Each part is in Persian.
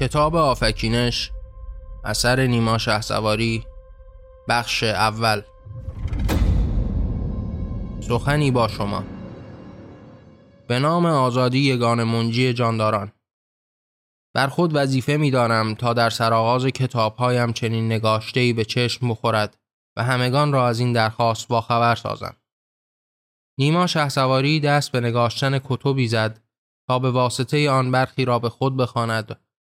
کتاب آفکینش اثر نیما شهسواری بخش اول. سخنی با شما. به نام آزادی یگان منجی جانداران. بر خود وظیفه می دارم تا در سرآغاز کتابهایم چنین نگاشتهی به چشم بخورد و همگان را از این درخواست با خبر سازم. نیما شهسواری دست به نگاشتن کتبی زد تا به واسطه آن برخی را به خود بخواند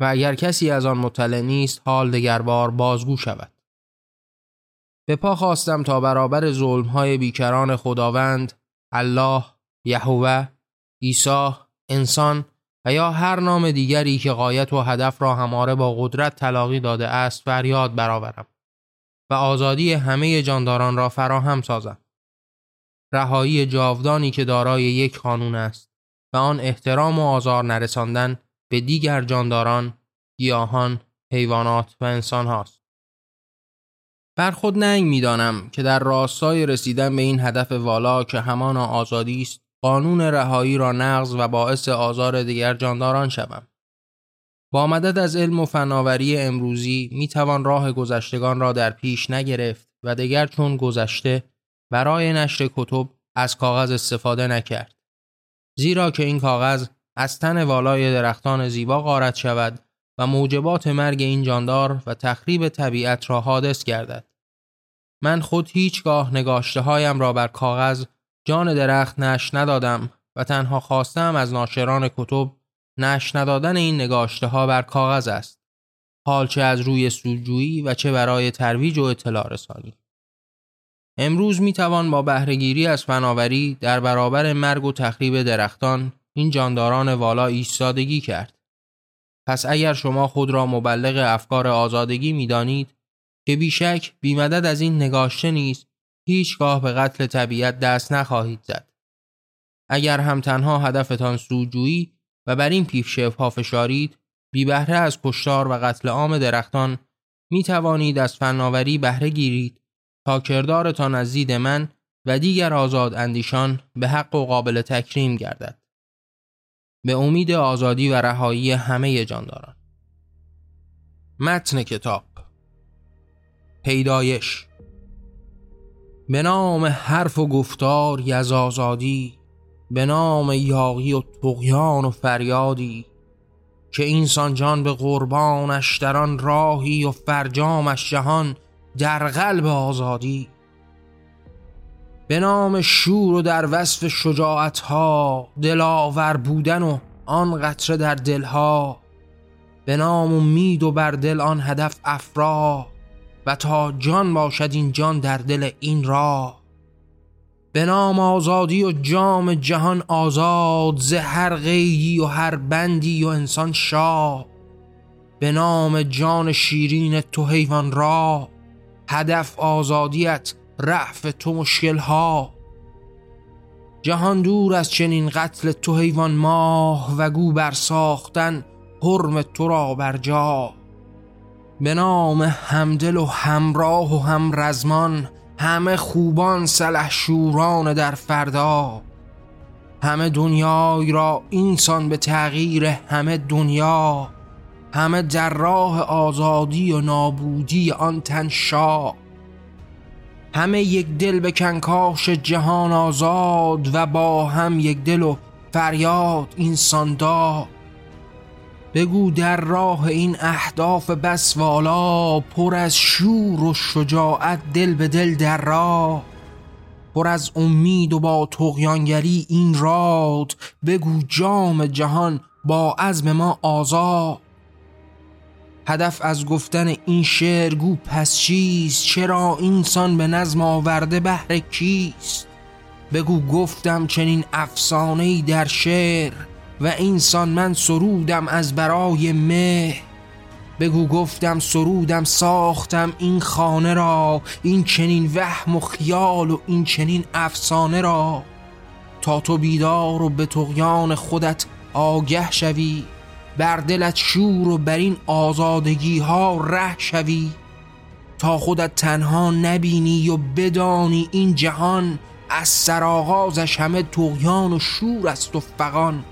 و اگر کسی از آن مطلع نیست حال دگربار بازگو شود. به پا خواستم تا برابر ظلمهای بیکران خداوند الله یهوه عیسی انسان و یا هر نام دیگری که قایت و هدف را هماره با قدرت تلاقی داده است فریاد برآورم و آزادی همه جانداران را فراهم سازم. رهایی جاودانی که دارای یک قانون است و آن احترام و آزار نرساندن به دیگر جانداران، گیاهان، حیوانات و انسان هاست. بر خود ننگ می‌دانم که در راستای رسیدن به این هدف والا که همان آزادی است قانون رهایی را نقض و باعث آزار دیگر جانداران شوم. با مدد از علم و فناوری امروزی می توان راه گذشتگان را در پیش نگرفت و دیگر چون گذشته برای نشر کتب از کاغذ استفاده نکرد. زیرا که این کاغذ از تن والای درختان زیبا غارت شود و موجبات مرگ این جاندار و تخریب طبیعت را حادث گردد. من خود هیچگاه نگاشته هایم را بر کاغذ جان درخت نش ندادم و تنها خواستم از ناشران کتب نش ندادن این نگاشته ها بر کاغذ است. حال چه از روی سودجویی و چه برای ترویج و اطلاع رسانی. امروز می توان با بهرهگیری از فناوری در برابر مرگ و تخریب درختان این جانداران والا ایستادگی کرد. پس اگر شما خود را مبلغ افکار آزادگی می دانید که بیشک بیمدد از این نگاشته نیست هیچگاه به قتل طبیعت دست نخواهید زد. اگر هم تنها هدفتان سوجویی و بر این پیف ها فشارید بی بهره از کشتار و قتل عام درختان می توانید از فناوری بهره گیرید تا کردارتان از دید من و دیگر آزاد اندیشان به حق و قابل تکریم گردد. به امید آزادی و رهایی همه جانداران. متن کتاب پیدایش به نام حرف و گفتار یز آزادی به نام یاغی و تقیان و فریادی که اینسان جان به قربانش در آن راهی و فرجامش جهان در قلب آزادی به نام شور و در وصف شجاعت ها دلاور بودن و آن قطره در دلها. به نام امید و بر دل آن هدف افرا و تا جان باشد این جان در دل این راه به نام آزادی و جام جهان آزاد ز هر و هر بندی و انسان شاه. به نام جان شیرین تو حیوان را. هدف آزادیت رعف تو مشکل ها جهان دور از چنین قتل تو حیوان ماه و گو بر ساختن حرم تو را بر جا. به نام همدل و همراه و هم رزمان همه خوبان سلح شوران در فردا. همه دنیای را اینسان به تغییر همه دنیا. همه در راه آزادی و نابودی آن تن شاه. همه یک دل به کنکاش جهان آزاد و با هم یک دل و فریاد اینسان داد بگو در راه این اهداف بس والا پر از شور و شجاعت دل به دل در راه. پر از امید و با تغیانگری این راد بگو جام جهان با عزم ما آزاد. هدف از گفتن این شعر گو پس چیست؟ چرا اینسان به نظم آورده بهر کیست؟ بگو گفتم چنین افسانه در شعر و اینسان من سرودم از برای مه بگو گفتم سرودم ساختم این خانه را این چنین وهم و خیال و این چنین افسانه را. تا تو بیدار و به تقیان خودت آگه شوی. بر دلت شور و بر این آزادگی ها ره شوی تا خودت تنها نبینی و بدانی این جهان از سرآغازش همه تقیان و شور است و فقان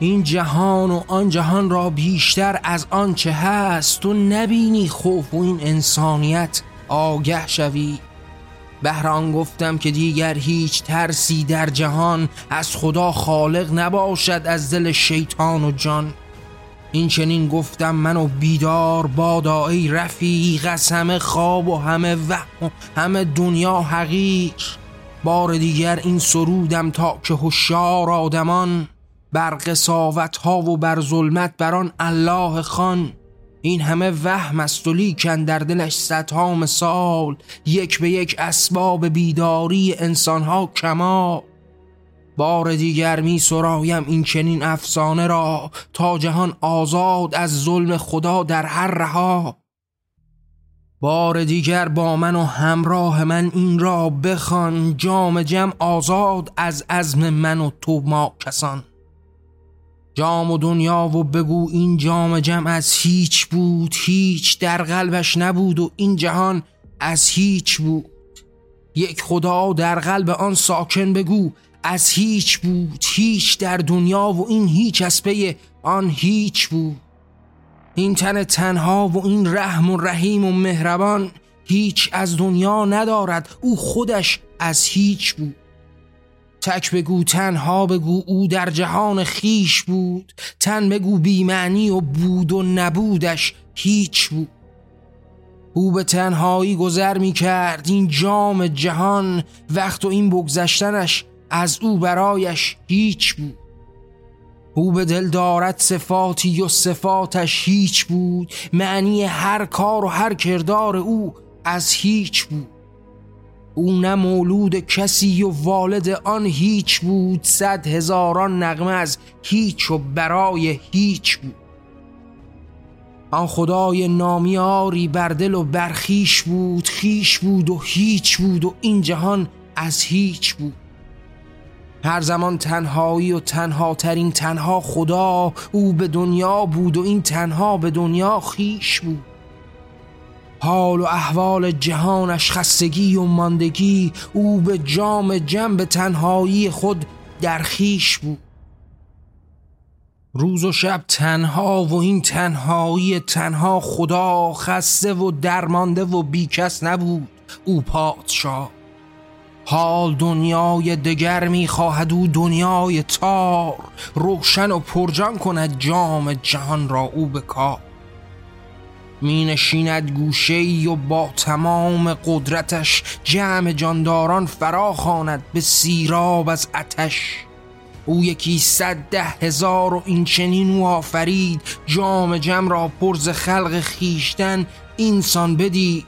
این جهان و آن جهان را بیشتر از آنچه هست تو نبینی خوف و این انسانیت آگه شوی. بهران گفتم که دیگر هیچ ترسی در جهان از خدا خالق نباشد از دل شیطان و جان. این چنین گفتم منو بیدار بادا ای رفیق از همه خواب و همه وهم و همه دنیا حقیق. بار دیگر این سرودم تا که هوشیار آدمان بر قصاوت ها و بر ظلمت بر آن الله خان. این همه وهم است و لیکن در دلش صدها مثال یک به یک اسباب بیداری انسان ها کمال. بار دیگر می سرایم این چنین افسانه را تا جهان آزاد از ظلم خدا در هر رها. بار دیگر با من و همراه من این را بخوان جام جم آزاد از عزم من و تو ما کسان. جام و دنیا و بگو این جام جم از هیچ بود هیچ در قلبش نبود و این جهان از هیچ بود. یک خدا در قلب آن ساکن بگو از هیچ بود هیچ در دنیا و این هیچ از پی آن هیچ بود. این تن تنها و این رحم و رحیم و مهربان هیچ از دنیا ندارد او خودش از هیچ بود. تک بگو تنها بگو او در جهان خیش بود. تن بگو بیمعنی و بود و نبودش هیچ بود. او به تنهایی گذر می کرد این جام جهان وقت و این بگذشتنش از او برایش هیچ بود. او به دل دارد صفاتی و صفاتش هیچ بود. معنی هر کار و هر کردار او از هیچ بود. او نه مولود کسی و والد آن هیچ بود صد هزاران نغمه از هیچ و برای هیچ بود. آن خدای نامیاری بر دل و برخیش بود خیش بود و هیچ بود و این جهان از هیچ بود. هر زمان تنهایی و تنها ترین تنها خدا او به دنیا بود و این تنها به دنیا خیش بود. حال و احوال جهانش خستگی و ماندگی او به جام جنب تنهایی خود در خیش بود. روز و شب تنها و این تنهایی تنها خدا خسته و درمانده و بیکس نبود او پادشاه. حال دنیای دگر می‌خواهد او دنیای تار. روشن و پرجان کند جام جهان را او به کار. می نشیند گوشه و با تمام قدرتش جمع جانداران فرا خواند به سیراب از اتش او یکی صد ده هزار و این چنین و آفرید جام جم را پرز خلق خیشتن اینسان بدی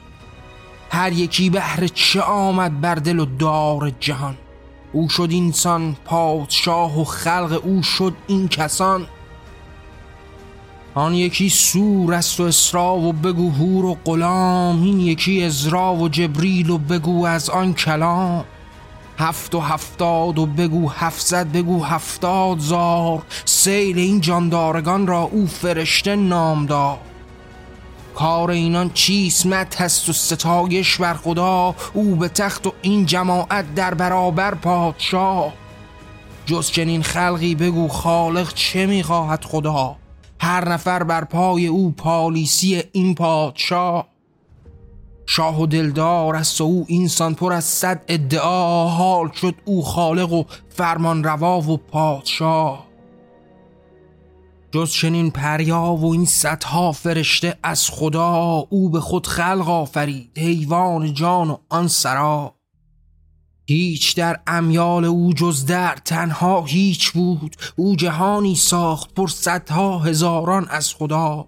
هر یکی بهر چه آمد بر دل و دار جهان. او شد اینسان پادشاه و خلق او شد این کسان. آن یکی سور است و اسرا و بگو هور و غلام این یکی ازرا و جبریل و بگو از آن کلام. هفت و هفتاد و بگو هفتصد بگو هفتاد زار. سیل این جاندارگان را او فرشته نام داد. کار اینان چیسمت هست و ستایش بر خدا. او به تخت و این جماعت در برابر پادشاه. جز چنین خلقی بگو خالق چه می‌خواهد خدا؟ هر نفر بر پای او پالیسی این پادشاه. شاه و دلدار و او اینسان پر از صد ادعا حال شد او خالق و فرمان روا و پادشاه. جز چنین پریا و این صدها فرشته از خدا او به خود خلق آفرید حیوان جان و آن سرا. هیچ در امیال او جز در تنها هیچ بود. او جهانی ساخت پر صدها هزاران از خدا.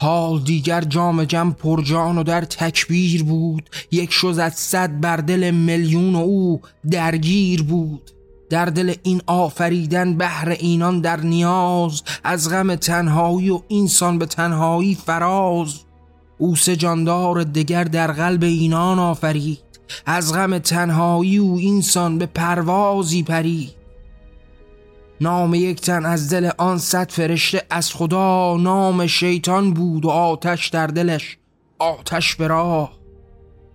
حال دیگر جام جم پر جان و در تکبیر بود. یک شد از صد بر دل میلیون او درگیر بود. در دل این آفریدن بهر اینان در نیاز. از غم تنهایی و اینسان به تنهایی فراز. او سه جاندار دگر در قلب اینان آفرید. از غم تنهایی و اینسان به پروازی پرید. نام یک تن از دل آن صد فرشته از خدا نام شیطان بود و آتش در دلش آتش به راه.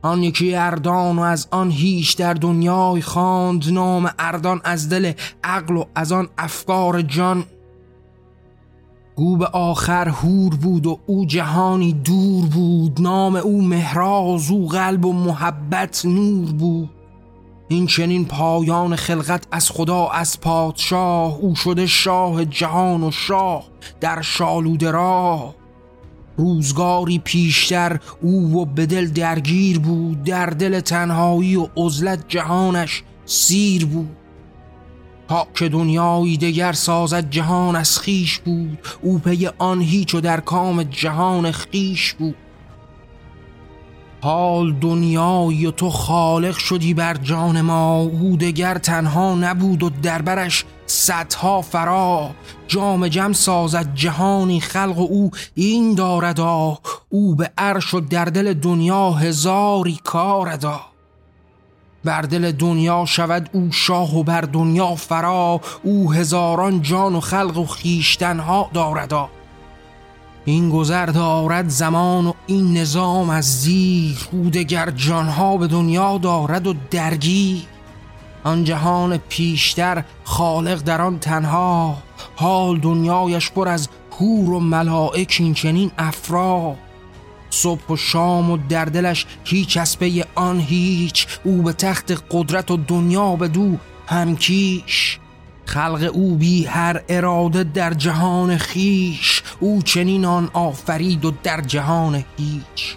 آن یکی اردان و از آن هیچ در دنیای خواند نام اردان از دل عقل و از آن افکار جان. گو به آخر هور بود و او جهانی دور بود. نام او مهراز او قلب و محبت نور بود. این چنین پایان خلقت از خدا از پادشاه. او شده شاه جهان و شاه در شالود راه. روزگاری پیشتر او و به دل درگیر بود. در دل تنهایی و عزلت جهانش سیر بود. تا که دنیایی دگر سازد جهان از خیش بود. او پی آن هیچ و در کام جهان خیش بود. حال دنیایی و تو خالق شدی بر جان ما. او دگر تنها نبود و دربرش صدها فرا. جام جم سازد جهانی خلق او این داردا. او به عرش و در دل دنیا هزاری کاردا. بر دل دنیا شود او شاه و بر دنیا فرا او هزاران جان و خلق و خیشتنها داردا. این گذر دارد زمان و این نظام از زیر او دگر جانها به دنیا دارد و درگیر. آن جهان پیشتر خالق در آن تنها حال دنیایش پر از هور و ملائک این چنین افرا صبح و شام و در دلش هیچ از آن هیچ او به تخت قدرت و دنیا به دو همکیش خلق او بی هر اراده در جهان خیش او چنین آن آفرید و در جهان هیچ.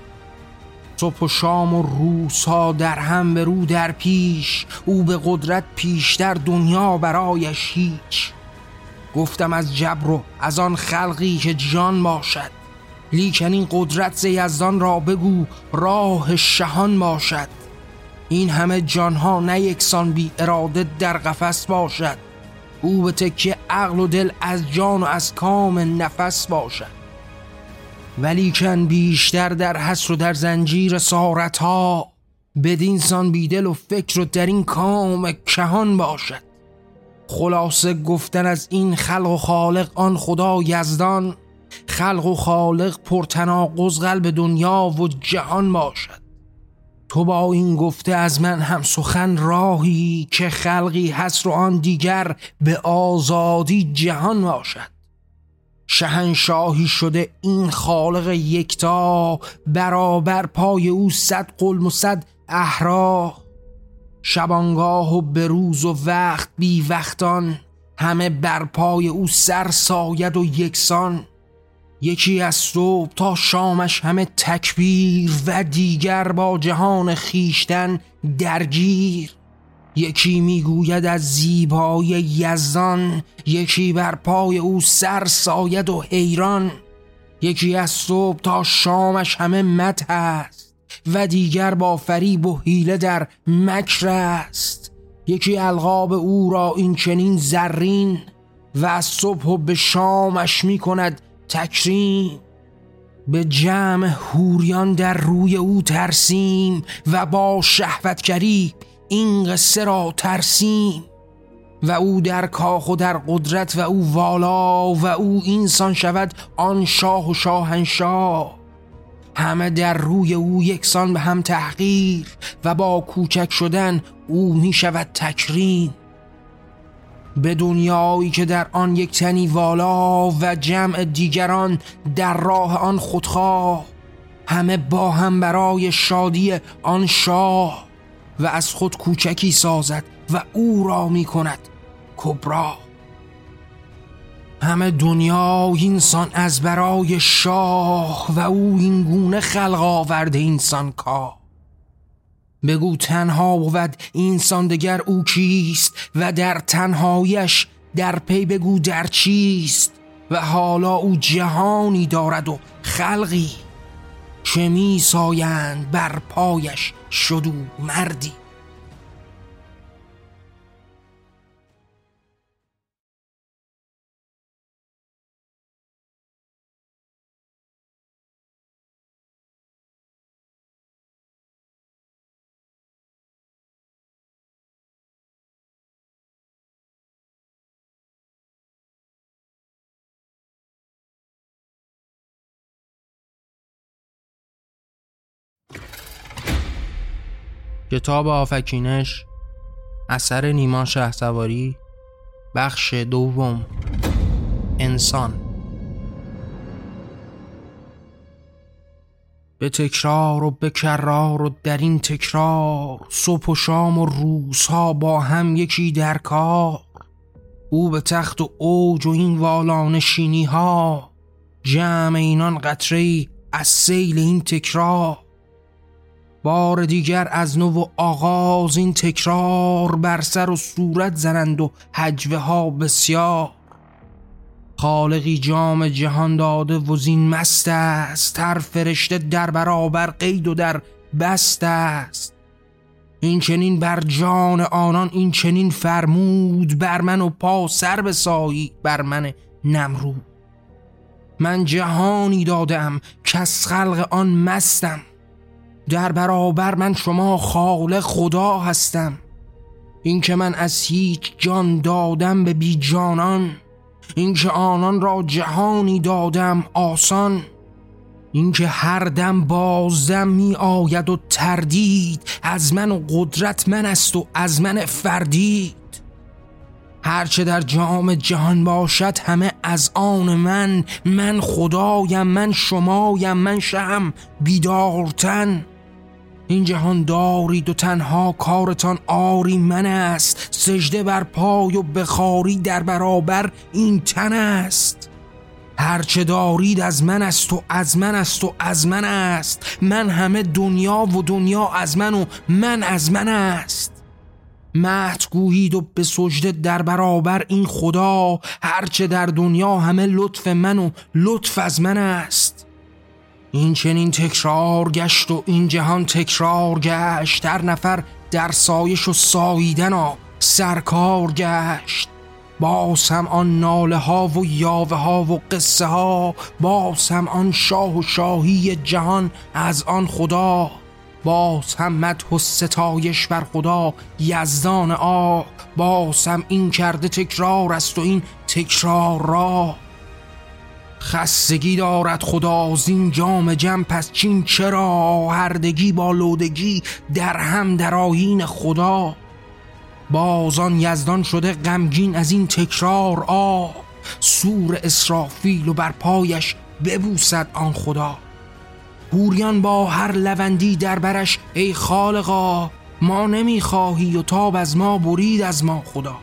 صبح و شام و روز ها در هم به رو در پیش او به قدرت پیشتر دنیا برایش هیچ. گفتم از جبر و از آن خلقی که جان باشد. لیکن این قدرت زیزدان را بگو راه شهان باشد. این همه جانها نه یکسان بی اراده در قفس باشد. او به تکیه عقل و دل از جان و از کام نفس باشد. ولیکن بیشتر در حسر و در زنجیر سارت ها بدینسان بیدل و فکر و در این کام کهان باشد. خلاصه گفتن از این خلق و خالق آن خدا یزدان خلق و خالق پرتناقض قلب دنیا و جهان باشد. تو با این گفته از من هم سخن راهی که خلقی هست و آن دیگر به آزادی جهان باشد. شهنشاهی شده این خالق یکتا برابر پای او صد قلم و صد احرا شبانگاه و بروز و وقت بی وقتان همه بر پای او سر ساید و یکسان. یکی از صبح تا شامش همه تکبیر و دیگر با جهان خیشتن درگیر. یکی می‌گوید از زیبایی یزدان یکی بر پای او سر ساید و حیران. یکی از صبح تا شامش همه مت است و دیگر با فریب و حیله در مکر است. یکی القاب او را این چنین زرین و از صبح و به شامش می کند تکریم به جمع هوریان در روی او ترسیم و با شهوتگری این قصه را ترسیم. و او در کاخ و در قدرت و او والا و او اینسان شود آن شاه و شاهنشاه. همه در روی او یکسان به هم تحقیر و با کوچک شدن او می شود تکریم. به دنیایی که در آن یک تنی والا و جمع دیگران در راه آن خودخواه. همه با هم برای شادی آن شاه و از خود کوچکی سازد و او را می کند کبرا. همه دنیا اینسان از برای شاه و او این گونه خلق آورده اینسان کا بگو تنها بود اینسان دگر او کیست و در تنهایش در پی بگو در چیست و حالا او جهانی دارد و خلقی. چه می سایند بر پایش شدو مردی؟ کتاب آفکینش اثر نیما سواری بخش دوم انسان. به تکرار و به کرار و در این تکرار صبح و شام و روزها با هم یکی در کار. او به تخت و اوج و این والان شینی ها جمع اینان قطره از سیل این تکرار. بار دیگر از نو و آغاز این تکرار بر سر و صورت زنند و حجوه ها بسیار. خالقی جام جهان داده و زین مست است تر فرشته در برابر قید و در بست است. این چنین بر جان آنان این چنین فرمود بر من و پا سر بسایی بر من نمرود. من جهانی دادم کس خلق آن مستم. در برابر من شما خالق خدا هستم. این که من از هیچ جان دادم به بی جانان. این که آنان را جهانی دادم آسان. این که هر دم بازم می آید و تردید. از من و قدرت من است و از من فردید. هرچه در جام جهان باشد همه از آن من من خدایم من شمایم من شهم بیدارتن. این جهان دارید و تنها کارتان آری من است. سجده بر پای و بخاری در برابر این تن است. هرچه دارید از من است و از من است و از من است. من همه دنیا و دنیا از من و من از من است. مهت گویید و به سجده در برابر این خدا هرچه در دنیا همه لطف من و لطف از من است. این چنین تکرار گشت و این جهان تکرار گشت. در نفر در سایش و ساییدن ها سرکار گشت. باز هم آن ناله ها و یاوه ها و قصه ها باز هم آن شاه و شاهی جهان از آن خدا. باز هم مدح و ستایش بر خدا یزدان آه باز هم این کرده تکرار است و این تکرار را. خستگی دارد خدا زین جام جم پس چین چرا هردگی با لودگی در هم در آیین خدا؟ بازان یزدان شده غمگین از این تکرار آ سور اسرافیل و بر پایش ببوسد آن خدا. هوریان با هر لوندی در برش ای خالقا ما نمی‌خواهی و تاب از ما برید از ما خدا.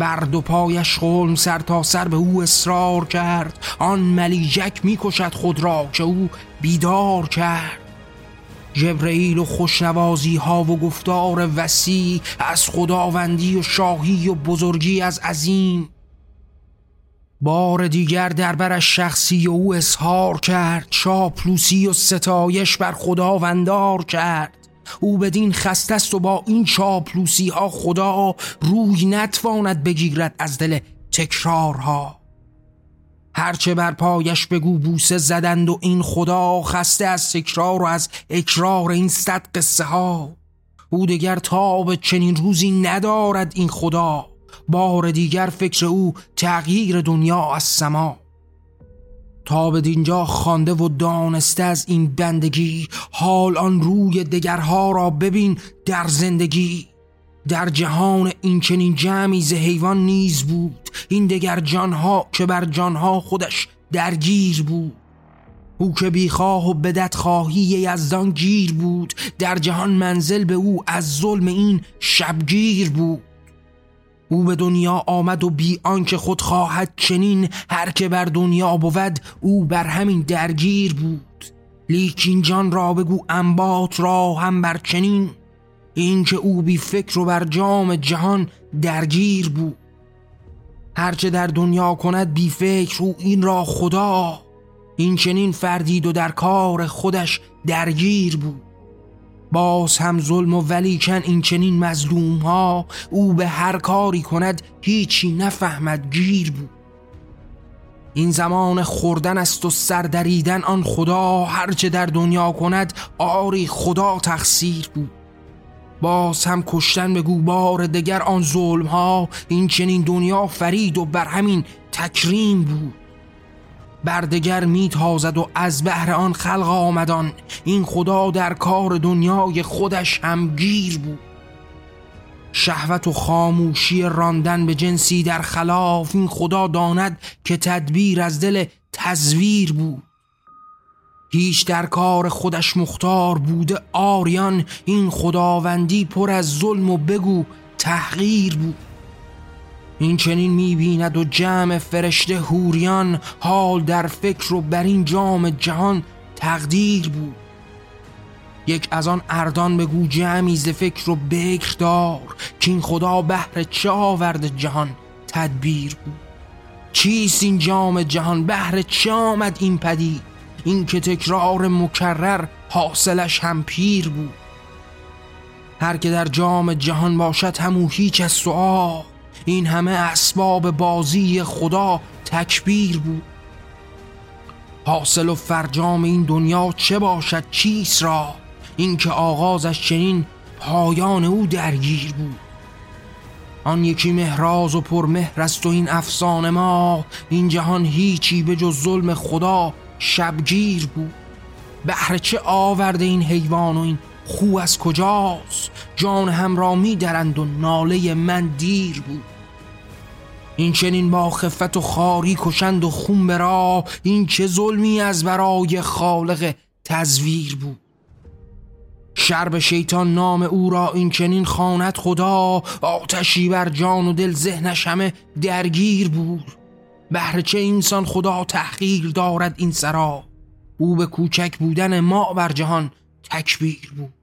بر دو پایش خلم سر تا سر به او اصرار کرد. آن ملیجک می‌کشد خود را که او بیدار کرد. جبرئیل و خوشنوازی ها و گفتار وسیع از خداوندی و شاهی و بزرگی از عظیم. بار دیگر در برش شخصی و او اظهار کرد. چاپلوسی و ستایش بر خداوندار کرد. او بدین خسته است و با این چاپلوسی ها خدا روی نتواند بگیرد از دل تکرارها. هرچه بر پایش بگو بوسه زدند و این خدا خسته از تکرار و از اکرار این صد قصه ها. او دیگر تاب چنین روزی ندارد این خدا. بار دیگر فکر او تغییر دنیا از سما. تا به دینجا خوانده و دانسته از این بندگی حال آن روی دگرها را ببین در زندگی. در جهان این چنین جمعی ز حیوان نیز بود این دگر جانها که بر جانها خودش درگیر بود. او که بیخواه و بدت خواهی یزدان گیر بود در جهان منزل به او از ظلم این شبگیر بود. او به دنیا آمد و بی آنکه خود خواهد چنین هر که بر دنیا بود او بر همین درگیر بود. لیکین جان را بگو انبات را هم بر چنین. این که او بی فکر و بر جام جهان درگیر بود. هرچه در دنیا کند بی فکر او این را خدا. این چنین فردید و در کار خودش درگیر بود. باز هم ظلم و ولیکن این چنین مظلوم ها او به هر کاری کند هیچی نفهمد گیر بود این زمان خوردن است و سردریدن آن خدا. هرچه در دنیا کند آری خدا تقصیر بود باز هم کشتن به بار دگر آن ظلم ها این چنین دنیا فرید و بر همین تکریم بود بردگر می تازد و از بهر آن خلق آمدان. این خدا در کار دنیای خودش همگیر بود. شهوت و خاموشی راندن به جنسی در خلاف این خدا داند که تدبیر از دل تزویر بود. هیچ در کار خودش مختار بوده آریان. این خداوندی پر از ظلم و بگو تحقیر بود. این چنین می‌بیند و جمع فرشته هوریان حال در فکر و بر این جام جهان تقدیر بود. یک از آن اردان بگو جمعی ز فکر و بکر دار که این خدا بهر چه آورد جهان تدبیر بود. چیست این جام جهان؟ بهر چه آمد این پدید؟ این که تکرار مکرر حاصلش هم پیر بود. هر که در جام جهان باشد همو هیچ از سؤال این همه اسباب بازی خدا تکبیر بود. حاصل و فرجام این دنیا چه باشد چیست را؟ اینکه آغازش چنین پایان او درگیر بود. آن یکی مهراز و پرمهر است و این افسانه ما. این جهان هیچی به جز ظلم خدا شبگیر بود. بهر چه آورده این حیوان و این خو از کجاست؟ جان هم را می درند و ناله من دیر بود. این چنین با خفت و خاری کشند و خون برا این چه ظلمی از برای خالق تزویر بود؟ شرب شیطان نام او را این چنین خانت خدا آتشی بر جان و دل ذهنش همه درگیر بود. بهر چه انسان خدا تحقیر دارد این سرا؟ او به کوچک بودن ما بر جهان تکبیر بود.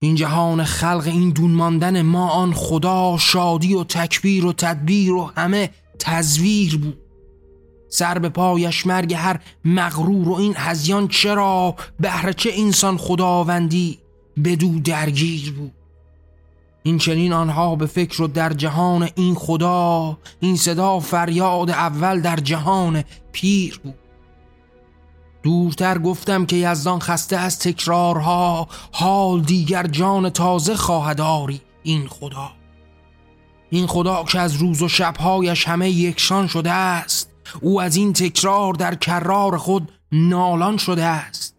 این جهان خلق این دون ماندن ما آن خدا شادی و تکبیر و تدبیر و همه تزویر بود. سر به پایش مرگ هر مغرور و این هزیان چرا بهر چه انسان خداوندی بدو درگیر بود؟ این چنین آنها به فکر و در جهان این خدا این صدا فریاد اول در جهان پیر بود. دورتر گفتم که یزدان خسته از تکرارها حال دیگر جان تازه خواهد آری. این خدا. این خدا که از روز و شبهایش همه یکشان شده است او از این تکرار در کرار خود نالان شده است.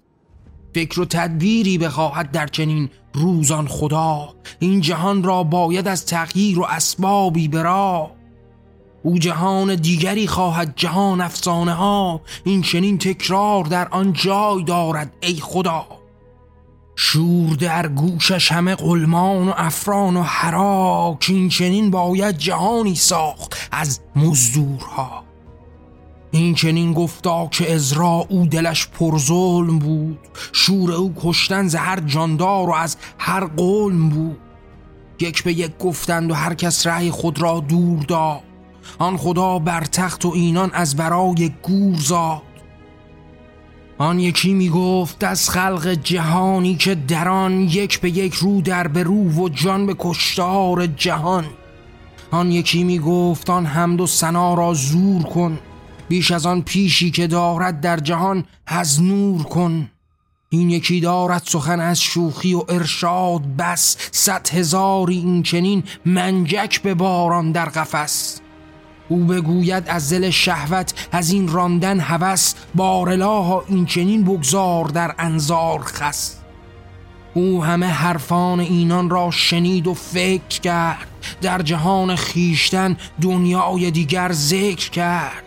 فکر و تدبیری بخواهد در چنین روزان خدا. این جهان را باید از تغییر و اسبابی برا. او جهان دیگری خواهد جهان افسانه ها. این چنین تکرار در آن جای دارد ای خدا. شور در گوشش همه قلمان و افران و حراک این چنین باید جهانی ساخت از مزدورها. این چنین گفتا که ازرا او دلش پر ظلم بود. شور او کشتن ز هر جاندار و از هر قلم بود. یک به یک گفتند و هر کس رأی خود را دور داد. آن خدا بر تخت و اینان از برای گور زاد. آن یکی می گفت از خلق جهانی که دران یک به یک رو در به رو و جان به کشتار جهان. آن یکی می گفت آن حمد و سنا را زور کن. بیش از آن پیشی که دارد در جهان از نور کن. این یکی دارد سخن از شوخی و ارشاد بس. صد هزاری این چنین منجک به باران در قفس. او بگوید از دل شهوت از این راندن هوس بارلاها این چنین بگذار در انظار خس. او همه حرفان اینان را شنید و فکر کرد. در جهان خیشتن دنیای دیگر ذکر کرد.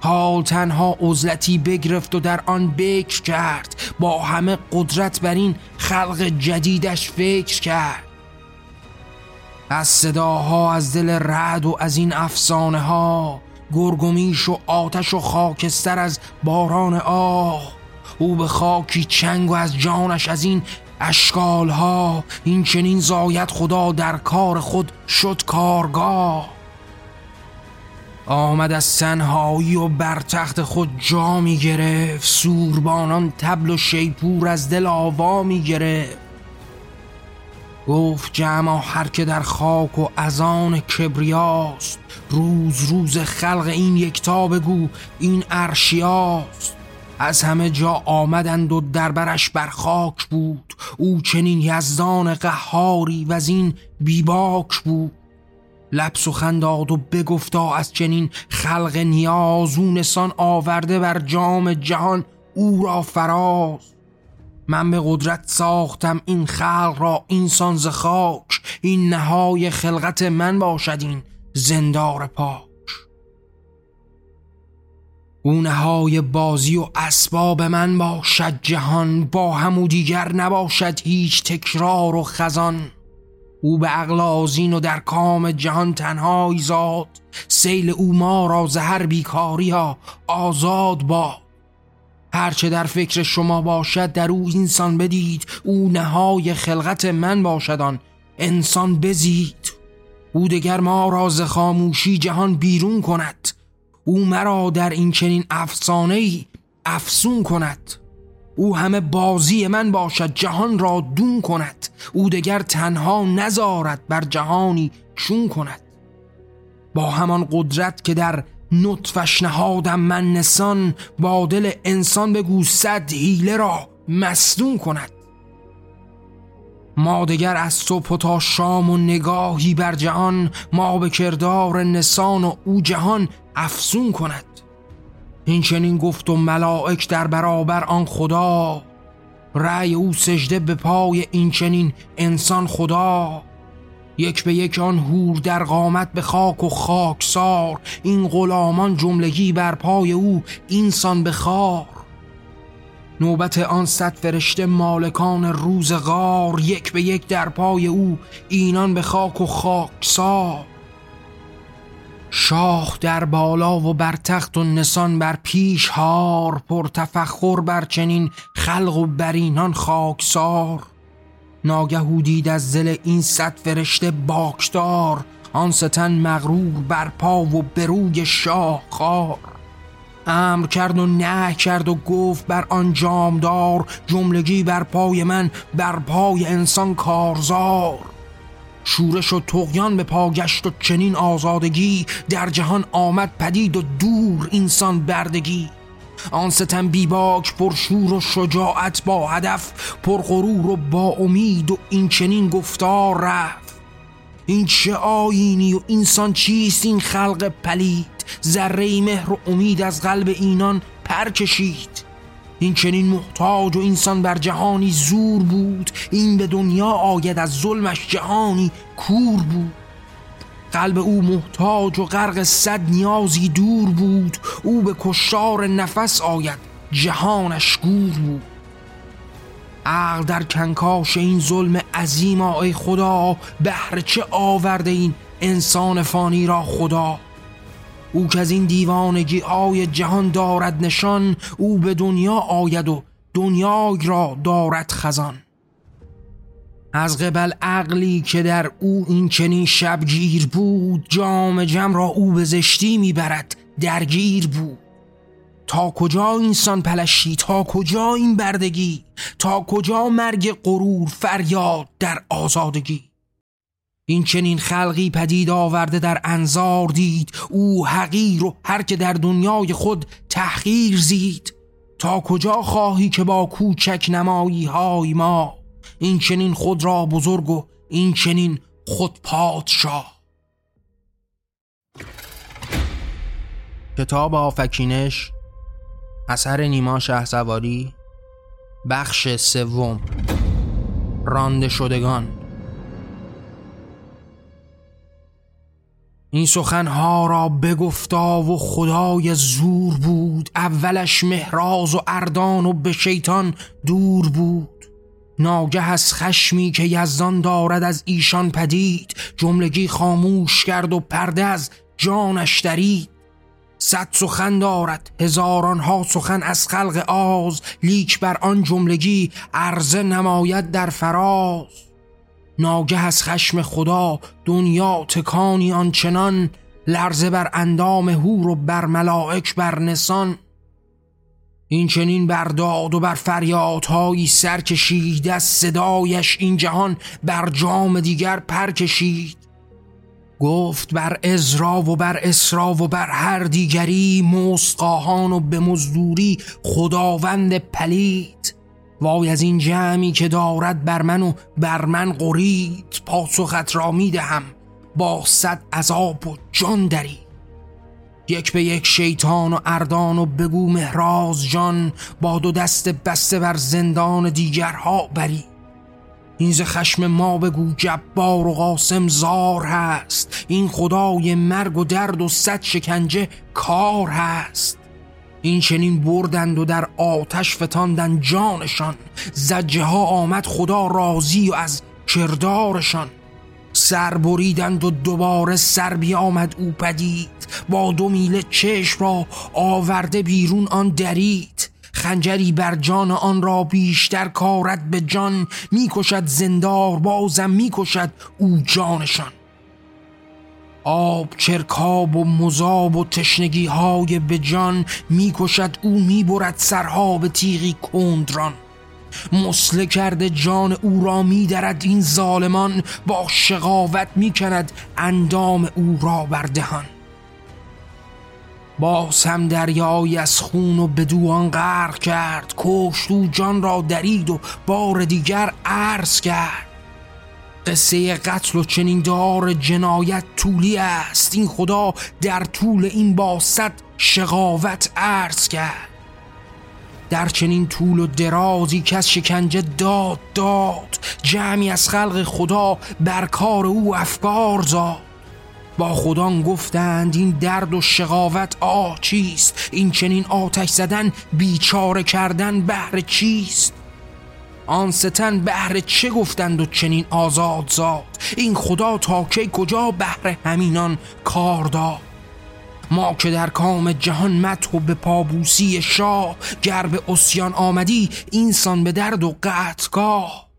حال تنها عزلتی بگرفت و در آن بکر کرد. با همه قدرت بر این خلق جدیدش فکر کرد. از صداها از دل رعد و از این افسانه ها گرگومیش و آتش و خاکستر از باران آه. او به خاکی چنگ و از جانش از این اشکالها این چنین زاید خدا در کار خود شد کارگاه. آمد از تنهایی و بر تخت خود جا می گرفت سوربانان تبل و شیپور از دل آوا می گرفت گفت جمع هر که در خاک و ازان کبریاست. روز روز خلق این یکتا بگو این ارشیاست از همه جا آمدند و دربرش بر خاک بود. او چنین یزدان قهاری و از این بیباک بود. لب سخن داد و بگفتا از چنین خلق نیازونسان آورده بر جام جهان او را فراز. من به قدرت ساختم این خلق را اینسان ز خاک. این نهای خلقت من باشد این زندار پاک. او نهای بازی و اسباب من باشد جهان با همو دیگر نباشد هیچ تکرار و خزان. او به عقل آزین و در کام جهان تنهایی زاد. سیل او ما را زهر بیکاری ها آزاد با هرچه در فکر شما باشد در او انسان بدید او نهای خلقت من باشدان انسان بزید. او دگر ما را ز خاموشی جهان بیرون کند. او مرا در این چنین افسانه ای افسون کند. او همه بازی من باشد جهان را دون کند. او دگر تنها نزارد بر جهانی چون کند. با همان قدرت که در نطفش نهادم من نسان با دل انسان بگو صد حیله را مصدون کند. ما دگر از صبح تا شام و نگاهی بر جهان ما به کردار نسان و او جهان افسون کند. این چنین گفت و ملائک در برابر آن خدا رأی او سجده به پای این چنین انسان خدا. یک به یک آن هور در قامت به خاک و خاکسار. این غلامان جملگی بر پای او اینسان به خار. نوبت آن صد فرشته مالکان روز غار یک به یک در پای او اینان به خاک و خاکسار. شاه در بالا و بر تخت و نسان بر پیش هار پر تفخر بر چنین خلق و بر اینان خاکسار. ناگه دید از زل این صد فرشته باکدار آن ستن مغرور بر پا و بروی شاه خار. امر کرد و نه کرد و گفت بر آن جامدار جملگی بر پای من بر پای انسان کارزار. شورش و تغیان به پا گشت و چنین آزادگی در جهان آمد پدید و دور انسان بردگی. آن ستم بیباک پر شور و شجاعت با هدف پر غرور و با امید و این چنین گفتار رفت. این چه آینی و انسان چیست این خلق پلید؟ ذره مهر و امید از قلب اینان پر کشید. این چنین محتاج و انسان بر جهانی زور بود. این به دنیا آید از ظلمش جهانی کور بود. قلب او محتاج و غرق صد نیازی دور بود. او به کشار نفس آید جهانش گور بود. عقل در کنکاش این ظلم عظیم ای خدا بهر چه آورده این انسان فانی را خدا؟ او که از این دیوانگی آی جهان دارد نشان او به دنیا آید و دنیا را دارد خزان. از قبل عقلی که در او این چنین شبگیر بود جام جم را او به زشتی می‌برد درگیر بود. تا کجا اینسان پلشی؟ تا کجا این بردگی؟ تا کجا مرگ غرور فریاد در آزادگی؟ این چنین خلقی پدید آورده در انظار دید او حقیر و هر که در دنیای خود تحقیر زید. تا کجا خواهی که با کوچک نمایی های ما این چنین خود را بزرگ و این چنین خود پادشاه. کتاب آفکینش اثر نیما شهسواری بخش سوم رانده شدگان. این سخنها را بگفتا و خدای زور بود اولش مهراز و اردان و به شیطان دور بود. ناگه از خشمی که یزدان دارد از ایشان پدید جملگی خاموش کرد و پرده از جانش درید. صد سخن دارد هزاران ها سخن از خلق آز لیک بر آن جملگی عرضه نماید در فراز. ناگه از خشم خدا دنیا تکانی آنچنان لرزه بر اندام هور و بر ملائک بر نسان. این چنین برداد و بر فریادهایی سر کشید از صدایش این جهان بر جام دیگر پر کشید گفت بر ازرا و بر اسرا و بر هر دیگری مسقاهان و به مزدوری خداوند پلید. وای از این جمعی که دارد بر من و بر من قرید پاسخت را می‌دهم با صد عذاب و جان دری یک به یک شیطان و اردان و بگو مهراز جان با دو دست بسته بر زندان دیگرها بری. این ز خشم ما بگو جبار و قاسم زار هست. این خدای مرگ و درد و صد شکنجه کار هست. این چنین بردند و در آتش فتاندن جانشان. زجه ها آمد خدا راضی و از کردارشان. سر بریدند و دوباره سر بیامد او پدید. با دو میله چشم را آورده بیرون آن درید. خنجری بر جان آن را بیشتر کارد به جان. می‌کشد زندار بازم می‌کشد او جانشان. آب چرکاب و مذاب و تشنگی های به جان. می‌کشد او می‌برد سرها به تیغی کندران. مسله کرده جان او را میدرد این ظالمان. با شقاوت می‌کند اندام او را بر دهان. باز دریای از خون و بدوان غرق کرد کشت او جان را درید و بار دیگر عرض کرد. قصه قتل و چنین دار جنایت طولی است. این خدا در طول این باست شقاوت عرض کرد. در چنین طول و درازی کس شکنجه داد داد. جمعی از خلق خدا بر کار او افکار زاد. با خودان گفتند این درد و شقاوت آه چیست؟ این چنین آتش زدن بیچاره کردن بهر چیست؟ آن ستن بهر چه گفتند و چنین آزاد زاد؟ این خدا تا کی کجا بهر همینان کار داد؟ ما که در کام جهان مت و به پابوسی شاه گر به اسیان آمدی اینسان به درد و قطگاه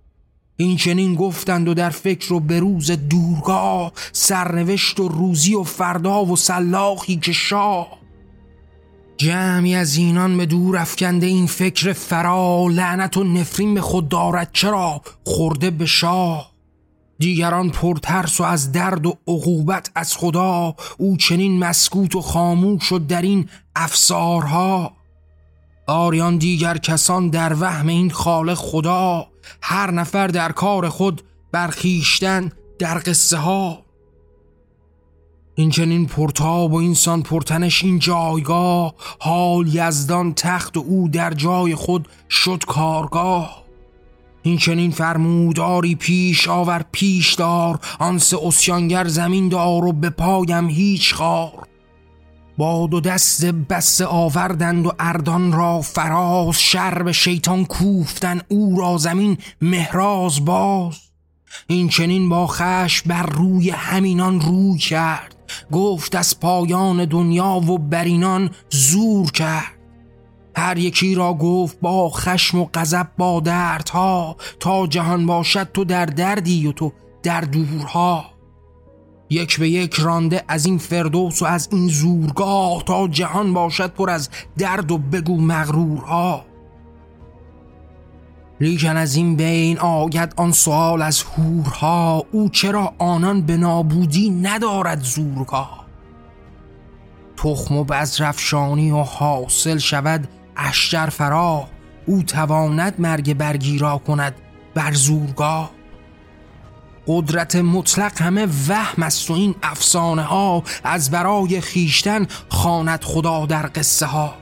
این چنین گفتند و در فکر و به روز دورگاه سرنوشت و روزی و فردا و سلاخی که شاه. جمعی از اینان به دور افکنده این فکر فرا لعنت و نفرین به خود دارد. چرا؟ خورده به شاه. دیگران پرترس و از درد و عقوبت از خدا. او چنین مسکوت و خاموش و در این افسارها. آریان دیگر کسان در وهم این خالق خدا. هر نفر در کار خود برخیشتن در قصه ها. این چنین پرتاب و اینسان پرتنش این جایگاه حال یزدان تخت و او در جای خود شد کارگاه. این چنین فرموداری پیش آور پیش دار آن سه اسیانگر زمین دار و به پایم هیچ خار. با دو دست بس آوردند و اردان را فراز شر به شیطان کوفتن او را زمین مهراز باز. این چنین با خش بر روی همینان روی کرد. گفت از پایان دنیا و برینان زور کرد. هر یکی را گفت با خشم و غضب با دردها تا جهان باشد تو در دردی و تو در دورها. یک به یک رانده از این فردوس و از این زورگاه تا جهان باشد پر از درد و بگو مغرورها. لیکن از این بین آید آن سوال از هورها او چرا آنان به نابودی ندارد زورگاه؟ تخم و بزرفشانی و حاصل شود اشجر فراه او تواند مرگ برگیرا کند بر زورگاه. قدرت مطلق همه وهم است و این افسانه ها از برای خیشتن خاند خدا در قصه ها.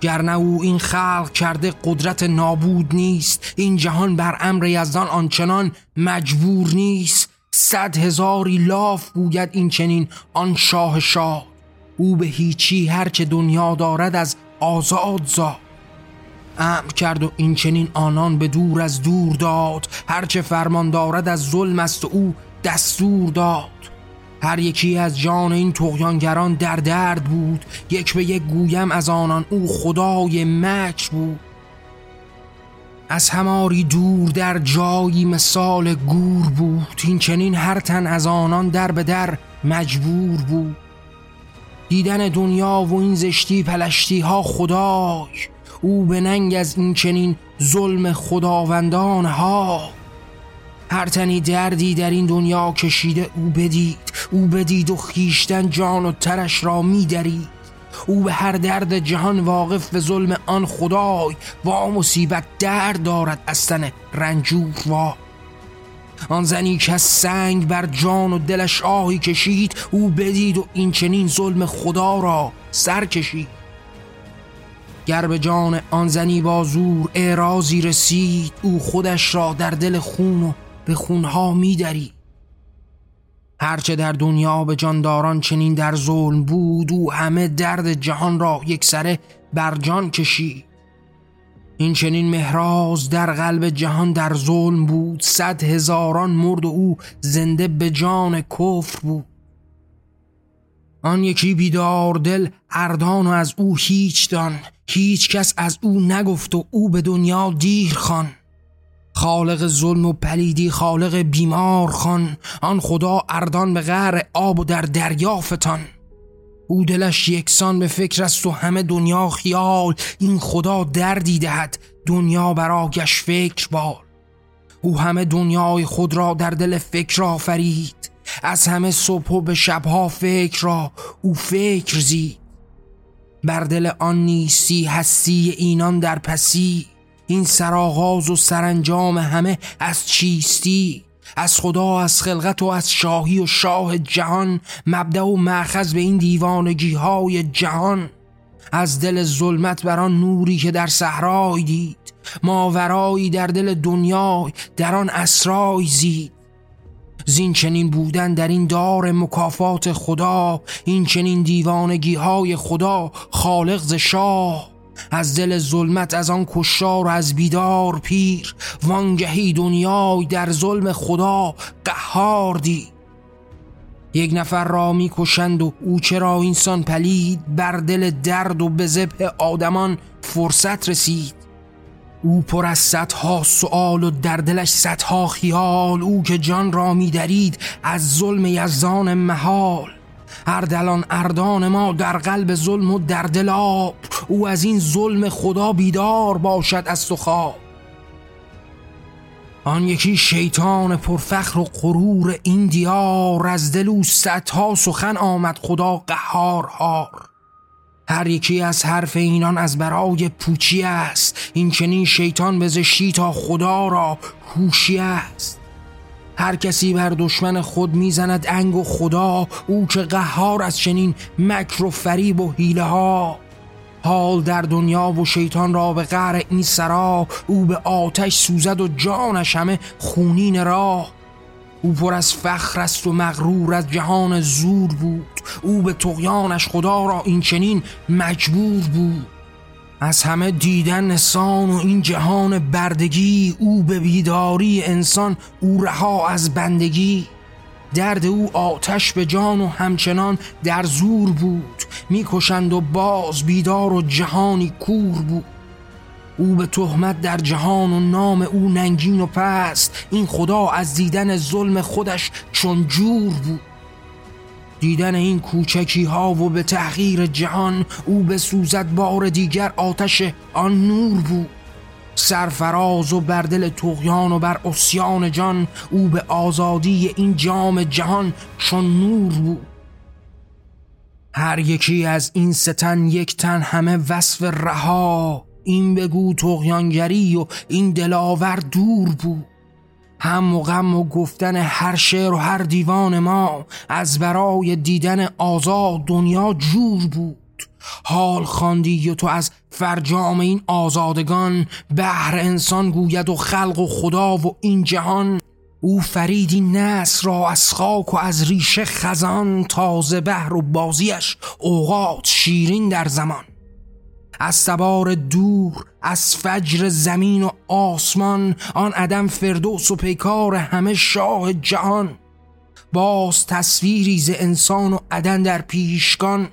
گرنه او این خلق کرده قدرت نابود نیست این جهان بر امر یزدان آنچنان مجبور نیست. صد هزاری لاف گوید این چنین آن شاه شاه. او به هیچی هرچه دنیا دارد از آزاد زاد. امر کرد و این چنین آنان به دور از دور داد. هرچه فرمان دارد از ظلم است او دستور داد. هر یکی از جان این تغیانگران در درد بود. یک به یک گویم از آنان او خدای مکر بود. از هماری دور در جایی مثال گور بود. این چنین هر تن از آنان در به در مجبور بود. دیدن دنیا و این زشتی پلشتی ها خدای. او به ننگ از این چنین ظلم خداوندان ها. هر تنی دردی در این دنیا کشیده او بدید. او بدید و خیشتن جان و ترش را میدرید. او به هر درد جهان واقف به ظلم آن خدای. و مصیبت درد دارد از تن رنجور وا. آن زنی که از سنگ بر جان و دلش آهی کشید او بدید و این چنین ظلم خدا را سر کشید. گر به جان آن زنی با زور اعرازی رسید او خودش را در دل خون و به خونها میدرید. هرچه در دنیا به جانداران چنین در ظلم بود او همه درد جهان را یک سره بر جان کشید. این چنین مهراز در قلب جهان در ظلم بود. صد هزاران مرد و او زنده به جان کفر بود. آن یکی بیدار دل اردان و از او هیچ دان هیچ کس از او نگفت و او به دنیا دیر خان خالق ظلم و پلیدی خالق بیمار خان آن خدا اردان به غر آب و در دریا فتان. او دلش یکسان به فکر است و همه دنیا خیال این خدا دردی دهد دنیا برایش فکر بال. او همه دنیای خود را در دل فکر آفرید. از همه صبح و به شبها فکر را او فکر زید بر دل آن نیستی هستی اینان در پسی. این سرآغاز و سرانجام همه از چیستی. از خدا از خلقت و از شاهی و شاه جهان. مبدع و معخذ به این دیوانگی های جهان. از دل ظلمت بر آن نوری که در صحرای دید. ماورایی در دل دنیای در آن اسرای زید. زین چنین بودن در این دار مکافات خدا این چنین دیوانگی های خدا خالق ز شاه. از دل ظلمت از آن کشار و از بیدار پیر وانگهی دنیای در ظلم خدا قهار دی یک نفر را می‌کشند و او چرا اینسان پلید بر دل درد و به ذبح آدمان فرصت رسید. او پر از صدها سؤال و در دلش صدها خیال او که جان را میدرید از ظلم یزدان محال. اردلان اردان ما در قلب ظلم و در دل آب. او از این ظلم خدا بیدار باشد از تو خواب. آن یکی شیطان پرفخر و غرور این دیار از دل او صدها سخن آمد خدا قهار هار هر یکی از حرف اینان از برای پوچی است. این چنین شیطان به زشتی تا خدا را هوشی است. هر کسی بر دشمن خود می‌زند انگ و خدا او که قهار از چنین مکر و فریب و حیله ها. حال در دنیا و شیطان را به قهر این سرا او به آتش سوزد و جانش همه خونین راه. او پر از فخر است و مغرور از جهان زور بود. او به تقیانش خدا را این چنین مجبور بود. از همه دیدن نسان و این جهان بردگی او به بیداری انسان او رها از بندگی. درد او آتش به جان و همچنان در زور بود. می‌کشند و باز بیدار و جهانی کور بود. او به تهمت در جهان و نام او ننگین و پست. این خدا از دیدن ظلم خودش چون جور بود. دیدن این کوچکی ها و به تحقیر جهان او به سوزد بار دیگر آتش آن نور بود. سرفراز و بر دل تغیان و بر اسیان جان او به آزادی این جام جهان چون نور بود. هر یکی از این ستن یک تن همه وصف رها. این بگو تغیانگری و این دلاور دور بود هم و غم و گفتن هر شعر و هر دیوان ما از برای دیدن آزاد دنیا جور بود. حال خواندی و تو از فرجام این آزادگان بهر انسان گوید و خلق و خدا و این جهان. او فریدی نس را از خاک و از ریشه خزان تازه بهر و بازیش اوقات شیرین در زمان. از سبار دور از فجر زمین و آسمان آن عدم فردوس و پیکار همه شاه جهان. باز تصویری ز انسان و عدن در پیشگان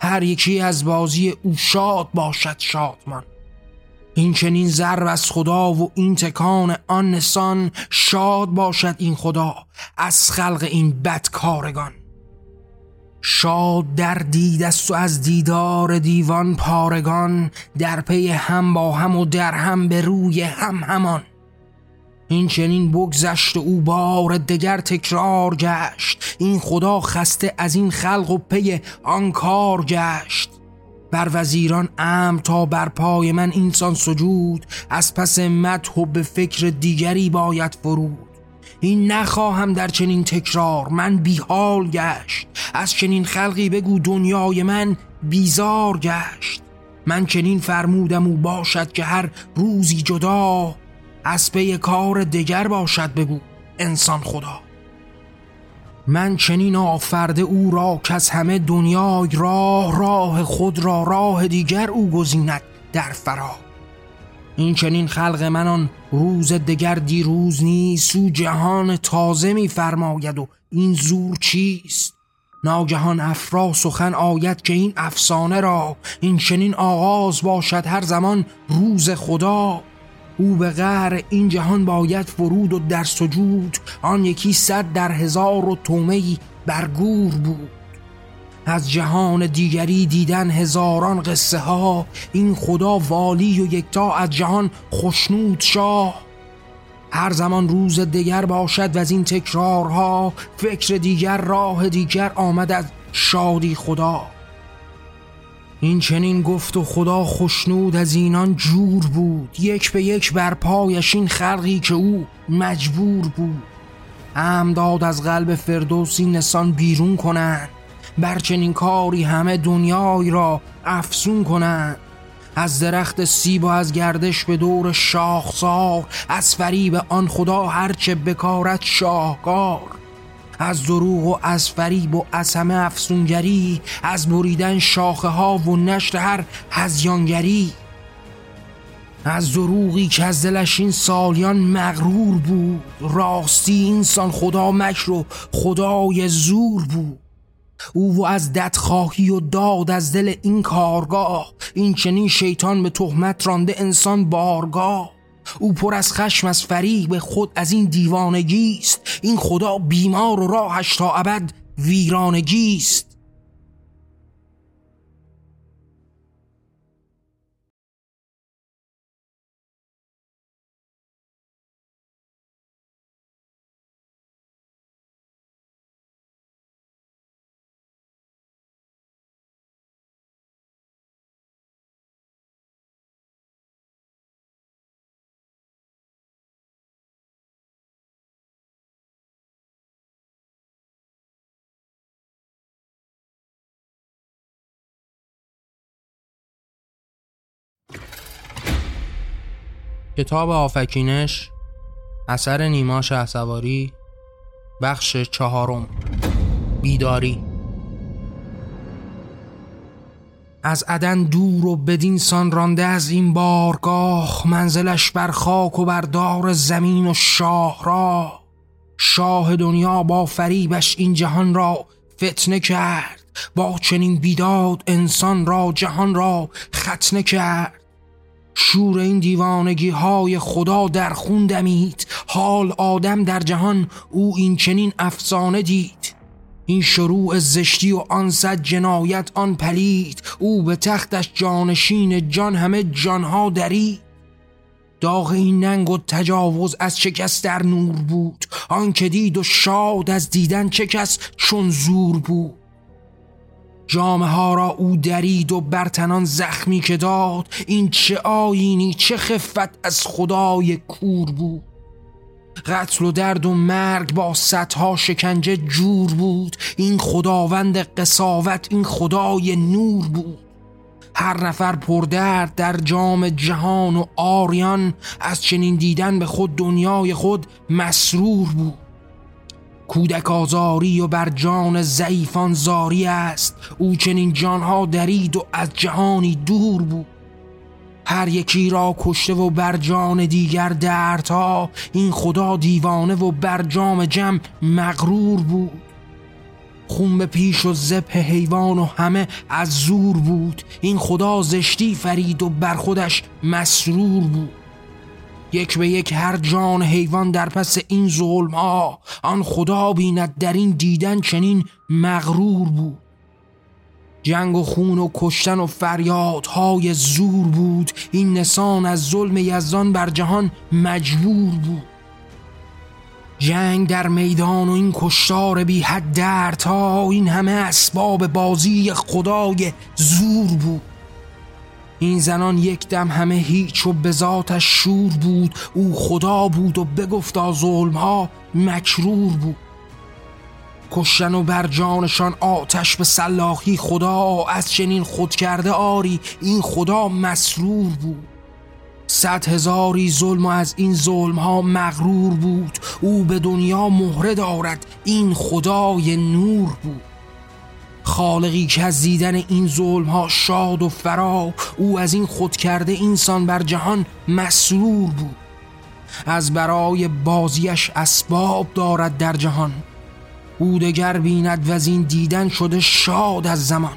هر یکی از بازی او شاد باشد شادمان. این چنین ضرب از خدا و این تکان آن نسان شاد باشد این خدا از خلق این بدکارگان. شاد در دید و از دیدار دیوان پارگان در پی هم با هم و در هم به روی هم همان. این چنین بگذشت او بار دگر تکرار گشت. این خدا خسته از این خلق و پی آن کار گشت. بر وزیران ام تا بر پای من اینسان سجود. از پس مدح و به فکر دیگری باید فرود. این نخواهم در چنین تکرار. من بیحال گشت. از چنین خلقی بگو دنیای من بیزار گشت. من چنین فرمودم او باشد که هر روزی جدا. از پی کار دگر باشد بگو انسان خدا. من چنین آفرده او را که از همه دنیای راه راه خود را راه دیگر او گزیند در فرا این چنین خلق منان روز دگر دیروز نیست سو جهان تازه می فرماید و این زور چیست؟ ناگهان افرا سخن آید که این افسانه را این چنین آغاز باشد هر زمان روز خدا. او به غر این جهان باید فرود و در سجود آن یکی صد در هزار و تومهی برگور بود. از جهان دیگری دیدن هزاران قصه ها این خدا والی و یکتا از جهان خشنود شاه. هر زمان روز دیگر باشد و از این تکرارها فکر دیگر راه دیگر آمد از شادی خدا. این چنین گفت و خدا خشنود از اینان جور بود. یک به یک بر پایش این خلقی که او مجبور بود. ام داد از قلب فردوسی نسان بیرون کنند. بر چنین کاری همه دنیای را افسون کنند. از درخت سیب و از گردش به دور شاخسار از فریب آن خدا هرچه بکارت شاهکار. از دروغ و از فریب و از همه افسونگری از بریدن شاخه ها و نشر هر هزیانگری. از دروغی که از دلش این سالیان مغرور بود راستی انسان خدا مکر و خدای زور بود. او و از ددخواهی و داد از دل این کارگاه این چنین شیطان به تهمت رانده انسان بارگاه. او پر از خشم از فریب خود از این دیوانگی است. این خدا بیمار و راهش تا ابد ویرانگی است. کتاب آفکینش اثر نیما شهسواری بخش چهارم بیداری. از عدن دور و بدینسان رانده از این بارگاه منزلش بر خاک و بر دار زمین و شاه را. شاه دنیا با فریبش این جهان را فتنه کرد با چنین بیداد انسان را جهان را ختنه کرد. شور این دیوانگی های خدا در خون دمید. حال آدم در جهان او این چنین افسانه دید. این شروع زشتی و آن صد جنایت آن پلید. او به تختش جانشین جان همه جانها درید. داغ این ننگ و تجاوز از چه در نور بود؟ آن که دید و شاد از دیدن چه کس چون زور بود؟ جامه ها را او درید و برتنان زخمی که داد این چه آینی چه خفت از خدای کور بود. قتل و درد و مرگ با صدها شکنجه جور بود. این خداوند قصاوت این خدای نور بود. هر نفر پردرد در جام جهان و آریان از چنین دیدن به خود دنیای خود مسرور بود. کودک آزاری و بر جان ضعیفان زاری است. او چنین جانها درید و از جهانی دور بود. هر یکی را کشته و بر جان دیگر دردها این خدا دیوانه و بر جام جم مغرور بود. خون به پیش و زبه حیوان و همه از زور بود. این خدا زشتی فرید و بر خودش مسرور بود. یک به یک هر جان حیوان در پس این ظلم ها آن خدا بیند در این دیدن چنین مغرور بود. جنگ و خون و کشتن و فریادهای زور بود. این نسان از ظلم یزدان بر جهان مجبور بود. جنگ در میدان و این کشتار بی حد دردها این همه اسباب بازی خدای زور بود. این زنان یک دم همه هیچ و به ذاتش شور بود. او خدا بود و بگفتا ظلم ها مکرور بود. کشتن و بر جانشان آتش به سلاخی خدا از چنین خود کرده آری این خدا مسرور بود. صد هزاری ظلم و از این ظلم ها مغرور بود. او به دنیا مهره دارد این خدای نور بود. خالقی که از دیدن این ظلم ها شاد و فرا او از این خود کرده انسان بر جهان مسرور بود. از برای بازیش اسباب دارد در جهان. او دگر بیند و از این دیدن شده شاد از زمان.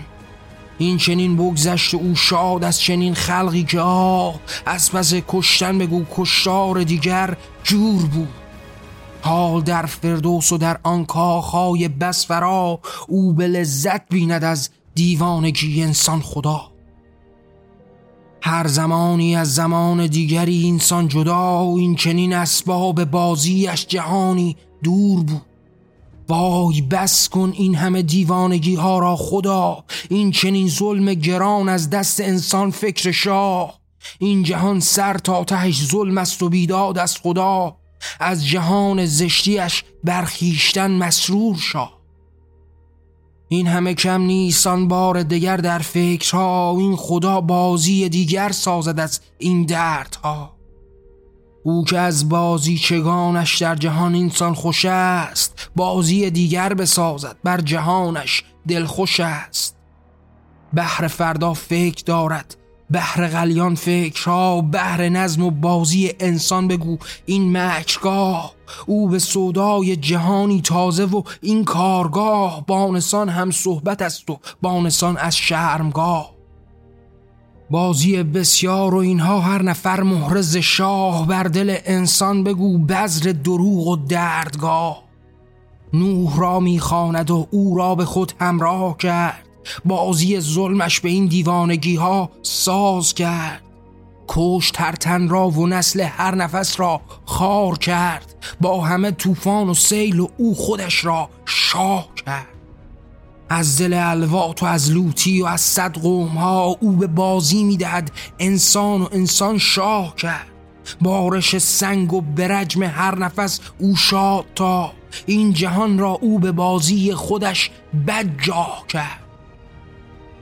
این چنین بگذشت او شاد از چنین خلقی که آه از پس کشتن بگو کشتار دیگر جور بود. حال در فردوس و در آن کاخهای بس فرا او به لذت بیند از دیوانگی انسان خدا. هر زمانی از زمان دیگری انسان جدا و این چنین اسباب بازیش جهانی دور بود. وای بس کن این همه دیوانگی ها را خدا این چنین ظلم گران از دست انسان فکر شاه. این جهان سر تا تهش ظلم است و بیداد از خدا. از جهان زشتیش برخیشتن مسرور شاه این همه کم نیستان بار دیگر در فکرها این خدا بازی دیگر سازد از این دردها. او که از بازی چگانش در جهان انسان خوش است بازی دیگر بسازد بر جهانش دلخوش است. بحر فردا فکر دارد بحر غلیان فکرها بحر نظم و بازی انسان بگو. این مکرگاه او به صدای جهانی تازه و این کارگاه بانسان هم صحبت است و بانسان از شرمگاه. بازی بسیار و اینها هر نفر محرز شاه بر دل انسان بگو بذر دروغ و دردگاه. نوح را می‌خواند و او را به خود همراه کرد. بازی ظلمش به این دیوانگی ها ساز کرد. کشت هر تن را و نسل هر نفس را خار کرد. با همه طوفان و سیل و او خودش را شاه کرد. از دل الوات و از لوتی و از صد قوم ها او به بازی می‌دهد انسان و انسان شاه کرد. بارش سنگ و برجم هر نفس او شاد تا این جهان را او به بازی خودش جاه کرد.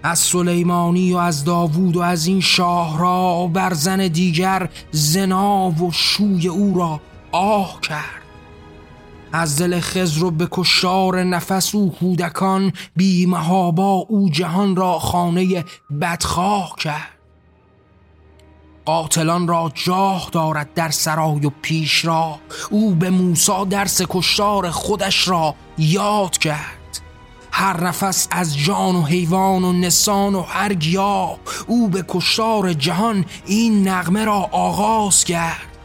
از سلیمانی و از داوود و از این شاه را بر زن دیگر زنا و شوی او را آه کرد. از دل خزر و به کشار نفس او کودکان بیمهابا او جهان را خانه بدخواه کرد. قاتلان را جاه دارد در سرای و پیش را او به موسا درس کشتار خودش را یاد کرد. هر نفس از جان و حیوان و نسان و هر گیاه او به کشتار جهان این نغمه را آغاز کرد.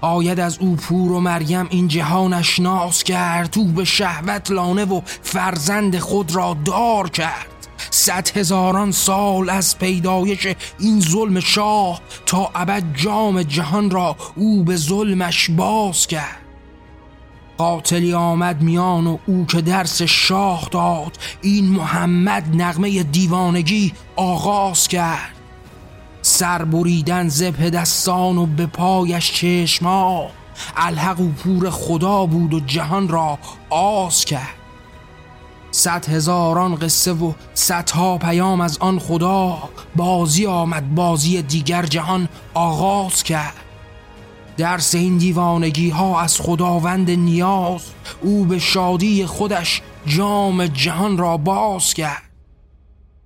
آید از او پور و مریم این جهانش ناز کرد. تو به شهوت لانه و فرزند خود را دار کرد. صد هزاران سال از پیدایش این ظلم شاه تا ابد جام جهان را او به ظلمش باز کرد. قاتلی آمد میان و او که درس شاه داد این محمد نغمه دیوانگی آغاز کرد. سر بریدن زبه دستان و به پایش چشما الحق و پور خدا بود و جهان را آز کرد. صد هزاران قصه و صدها پیام از آن خدا بازی آمد بازی دیگر جهان آغاز کرد. درس این دیوانگی ها از خداوند نیاز او به شادی خودش جام جهان را باز کرد.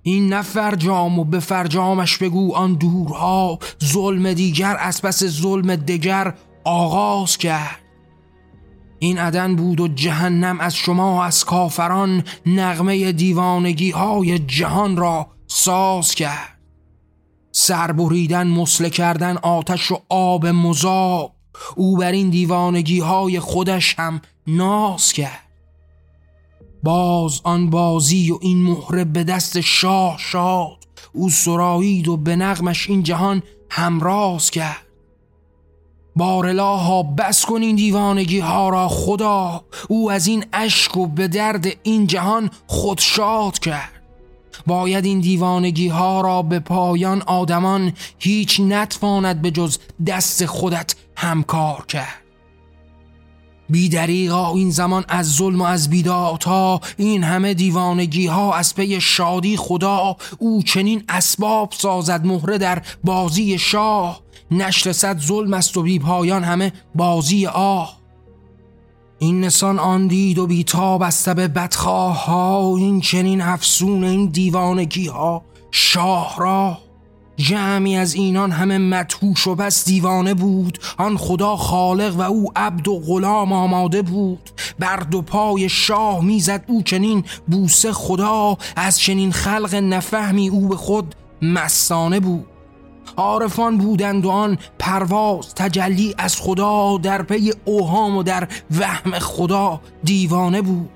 این نه فرجام و به فرجامش بگو آن دورها ظلم دیگر از پس ظلم دیگر آغاز کرد. این عدن بود و جهنم از شما از کافران نغمه دیوانگی های جهان را ساز کرد. سربریدن مسله کردن آتش و آب مذاب. او بر این دیوانگی های خودش هم ناز کرد. باز آن بازی و این مهره به دست شاه شاد. او سرایید و به نغمش این جهان همراز کرد. بارلاها بس کن این دیوانگی ها را خدا. او از این اشک و به درد این جهان خود شاد کرد. باید این دیوانگی ها را به پایان آدمان هیچ نتواند به جز دست خودت همکار کرد. بیدریقا این زمان از ظلم و از بیداتا این همه دیوانگی ها از پی شادی خدا او چنین اسباب سازد مهره در بازی شاه. نشر صد ظلم است و بی پایان همه بازی آه. این نسان آن دید و بیتاب از به بدخواه ها این چنین افسون این دیوانگی ها. شاه را جمعی از اینان همه مدهوش و بس دیوانه بود. آن خدا خالق و او عبد و غلام آماده بود. بر دو پای شاه می‌زد او چنین بوسه خدا. از چنین خلق نفهمی او به خود مستانه بود. عارفان بودند و آن پرواز تجلی از خدا در پی اوهام و در وهم خدا دیوانه بود.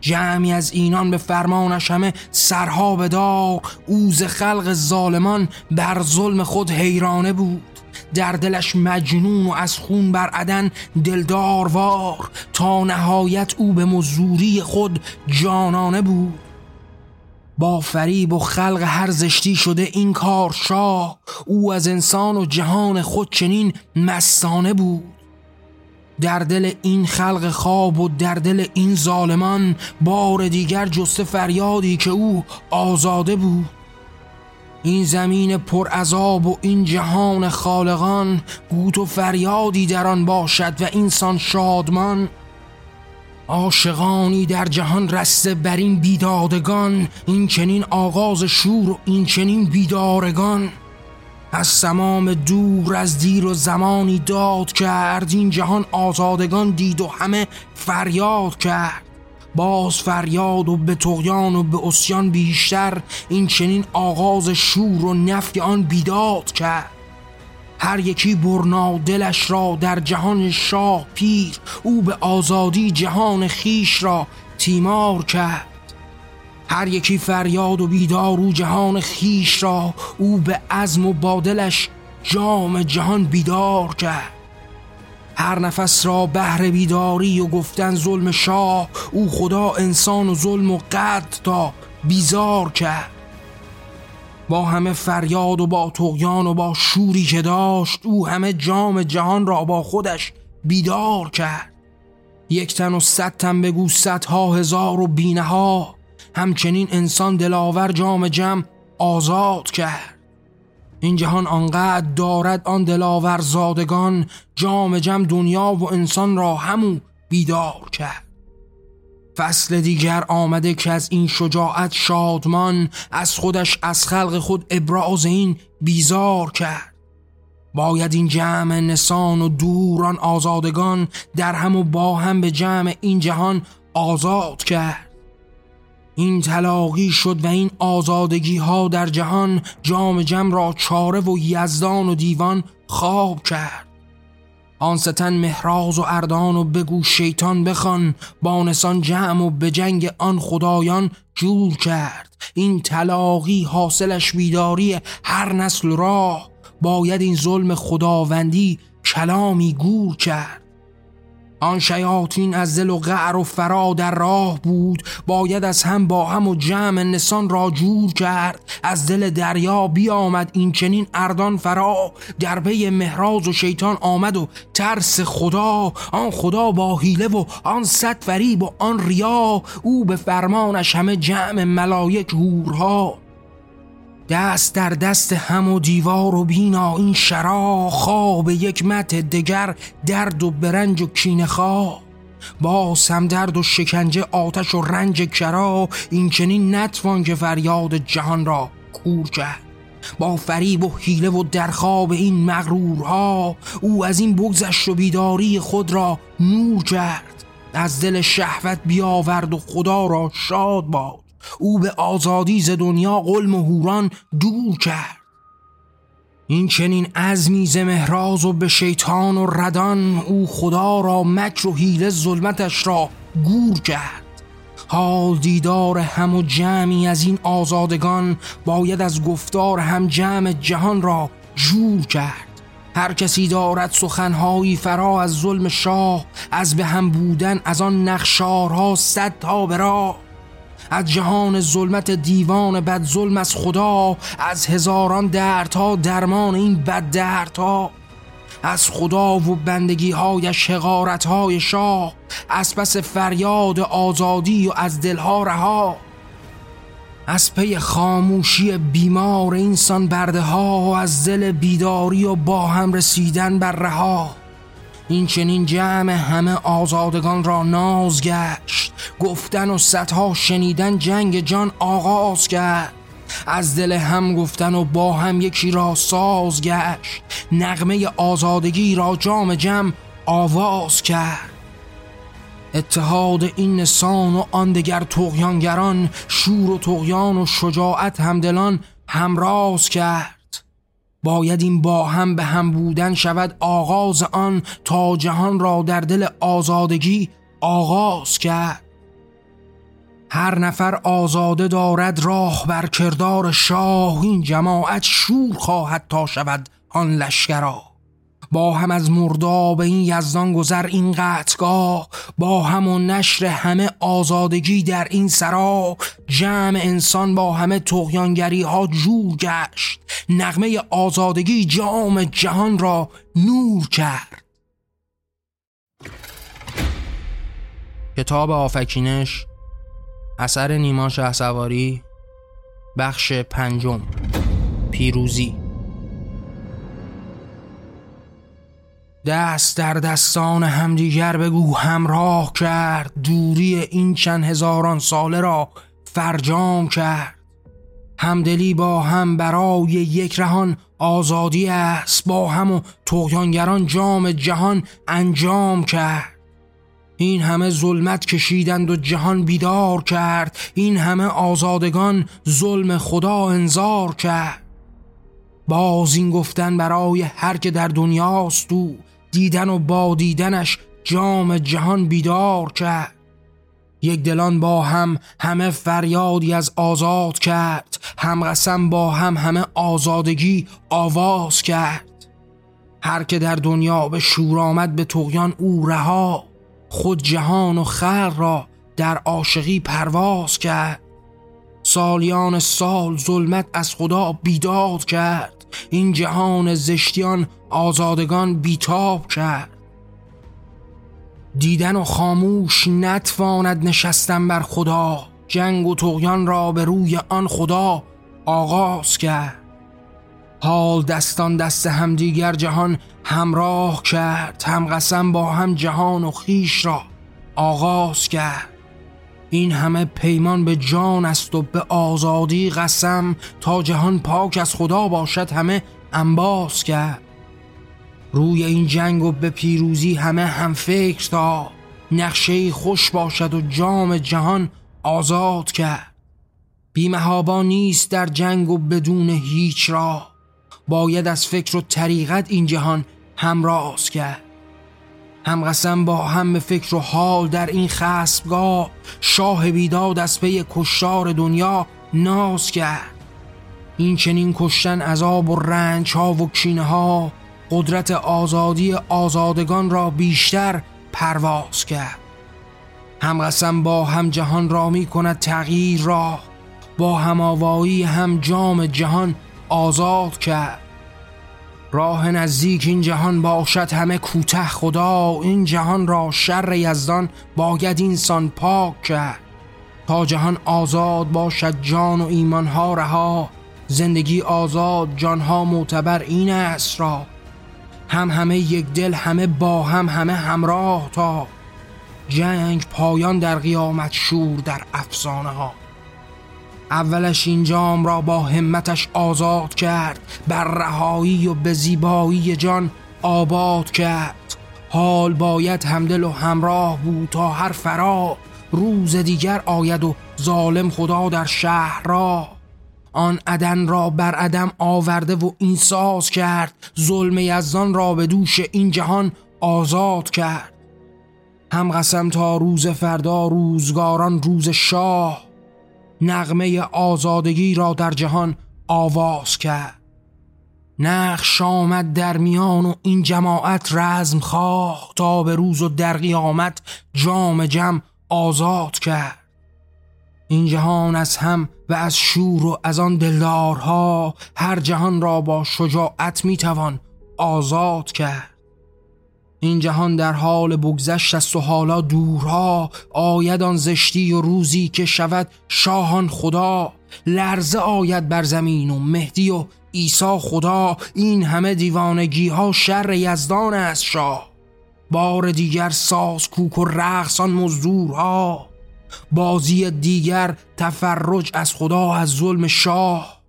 جمعی از اینان به فرمانش همه سرها به داغ اوز خلق ظالمان بر ظلم خود حیرانه بود. در دلش مجنون و از خون بر عدن دلداروار تا نهایت او به مزوری خود جانانه بود. با فریب و خلق هر زشتی شده این کار شاه. او از انسان و جهان خود چنین مستانه بود. در دل این خلق خواب و در دل این ظالمان بار دیگر جست فریادی که او آزاده بود. این زمین پر عذاب و این جهان خالقان گوت و فریادی در آن باشد و اینسان شادمان عاشقانی در جهان رسته بر این بیدادگان این چنین آغاز شور و این چنین بیدارگان. از سمام دور از دیر و زمانی داد کرد این جهان آزادگان دید و همه فریاد کرد. باز فریاد و به تغیان و به اسیان بیشتر این چنین آغاز شور و نفی آن بیداد کرد. هر یکی برنا دلش را در جهان شاه پیر او به آزادی جهان خیش را تیمار کرد. هر یکی فریاد و بیدار او جهان خیش را او به عزم و بادلش جام جهان بیدار کرد. هر نفس را بهر بیداری و گفتن ظلم شاه او خدا انسان و ظلم و قد تا بیزار کرد. با همه فریاد و با تغیان و با شوری که داشت او همه جام جهان را با خودش بیدار کرد. یک تن و صد تن بگو صدها هزار و بینه ها همچنین انسان دلاور جام جم آزاد کرد. این جهان آنقدر دارد آن دلاور زادگان جام جم دنیا و انسان را همو بیدار کرد. فصل دیگر آمده که از این شجاعت شادمان از خودش از خلق خود ابراز این بیزار کرد. باید این جمع نسان و دوران آزادگان در هم و با هم به جمع این جهان آزاد کرد. این تلاقی شد و این آزادگی ها در جهان جام جم را چاره و یزدان و دیوان خواب کرد. آن ستن مهراز و اردان و بگو شیطان بخوان بانسان جمع و به جنگ آن خدایان جور کرد. این تلاقی حاصلش بیداری هر نسل راه. باید این ظلم خداوندی کلامی گور کرد. آن شیاطین از دل و غعر و فرا در راه بود باید از هم با هم و جمع نسان را جور کرد. از دل دریا بیامد این چنین اردان فرا. در پی مهراز و شیطان آمد و ترس خدا. آن خدا با حیله و آن صد فریب و آن ریا. او به فرمانش همه جمع ملایک هورها دست در دست هم و دیوار و بینا این شرا خواب یک مت دگر درد و برنج و کینه خواه باز هم درد و شکنجه آتش و رنج کرا این چنین نتوان که فریاد جهان را کور کرد. با فریب و حیله و در خواب این مغرورها او از این بگذشت و بیداری خود را نور کرد. از دل شهوت بیاورد و خدا را شاد باد. او به آزادی ز دنیا قلم و هوران دور کرد. این چنین عزمی ز مهراز و به شیطان و ردان او خدا را مکر و حیله ظلمتش را گور کرد. حال دیدار هم و جمعی از این آزادگان باید از گفتار هم جمع جهان را جور کرد. هر کسی دارد سخنهایی فرا از ظلم شاه از به هم بودن از آن نخشارها صد تا به از جهان ظلمت دیوان بد ظلم از خدا از هزاران دردها درمان این بد دردها از خدا و بندگی های شغارت های شاه از پس فریاد آزادی و از دلها رها از پی خاموشی بیمار اینسان برده ها از دل بیداری و با هم رسیدن بر رها. این چنین جمع همه آزادگان را ناز گشت گفتن و صدها شنیدن جنگ جان آغاز کرد. از دل هم گفتن و با هم یکی را ساز گشت. نغمه آزادگی را جام جم آواز کرد. اتحاد این نسان و آن دگر شور و تغیان و شجاعت همدلان همراز کرد. باید این با هم به هم بودن شود آغاز آن تا جهان را در دل آزادگی آغاز کرد. هر نفر آزاده دارد راه بر کردار شاه این جماعت شور خواهد تا شود آن لشکرا. با هم از مرداب این یزدان گذر این قطگاه با هم و نشر همه آزادگی در این سرا. جمع انسان با همه تغیانگری ها جور گشت نغمه آزادگی جام جهان را نور کرد. کتاب آفکینش اثر نیما شه سواری بخش پنجم پیروزی. دست در دستان همدیگر بگو همراه کرد. دوری این چند هزاران ساله را فرجام کرد. همدلی با هم برای یک رهان آزادی است. با هم و تغیانگران جام جهان انجام کرد. این همه ظلمت کشیدند و جهان بیدار کرد. این همه آزادگان ظلم خدا انذار کرد. باز این گفتن برای هر که در دنیاست تو دیدن و با دیدنش جام جهان بیدار کرد. یک دلان با هم همه فریادی از آزاد کرد. هم قسم با هم همه آزادگی آواز کرد. هر که در دنیا به شور آمد به تغیان او رها. خود جهان و خلق را در عاشقی پرواز کرد. سالیان سال ظلمت از خدا بیداد کرد. این جهان زشتیان آزادگان بیتاب کرد. دیدن و خاموش نتواند نشستن بر خدا. جنگ و تغیان را به روی آن خدا آغاز کرد. حال دستان دست همدیگر جهان همراه کرد. هم قسم با هم جهان و خیش را آغاز کرد. این همه پیمان به جان است و به آزادی قسم تا جهان پاک از خدا باشد همه انباز کرد. روی این جنگ و به پیروزی همه هم فکر تا نقشه خوش باشد و جام جهان آزاد کرد. بیمهابا نیست در جنگ و بدون هیچ راه. باید از فکر و طریقت این جهان همراز کرد. هم قسم با هم فکر و حال در این خسبگاه شاه بیداد از پی کشتار دنیا ناز کرد. این چنین کشتن عذاب و رنج ها و کینه ها قدرت آزادی آزادگان را بیشتر پرواز کرد. هم قسم با هم جهان را می کند تغییر را با هماوایی هم جام جهان آزاد کرد. راه نزدیک این جهان باشد همه کوته. خدا این جهان را شر یزدان باید اینسان پاک کرد. تا جهان آزاد باشد جان و ایمانها رها. زندگی آزاد جانها معتبر این است را. هم همه یک دل همه با هم همه همراه تا. جنگ پایان در قیامت شور در افسانه ها اولش این جام را با همتش آزاد کرد بر رهایی و به زیبایی جان آباد کرد. حال باید همدل و همراه بود تا هر فرا روز دیگر آید و ظالم خدا در شهر را. آن عدن را بر عدم آورده و این ساز کرد ظلم یزدان را به دوش این جهان آزاد کرد. هم قسم تا روز فردا روزگاران روز شاه. نغمه آزادگی را در جهان آواز کرد. نقش آمد در میان و این جماعت رزم خواه تا به روز و در قیامت جام جم آزاد کرد. این جهان از هم و از شور و از آن دلدارها هر جهان را با شجاعت می‌توان آزاد کرد. این جهان در حال بگذشت است و حالا دورها آید آن زشتی و روزی که شود شاهان خدا. لرزه آید بر زمین و مهدی و عیسی خدا. این همه دیوانگی ها شر یزدان است شاه. بار دیگر ساز کوک و رقص آن مزدورها. بازی دیگر تفرج از خدا از ظلم شاه.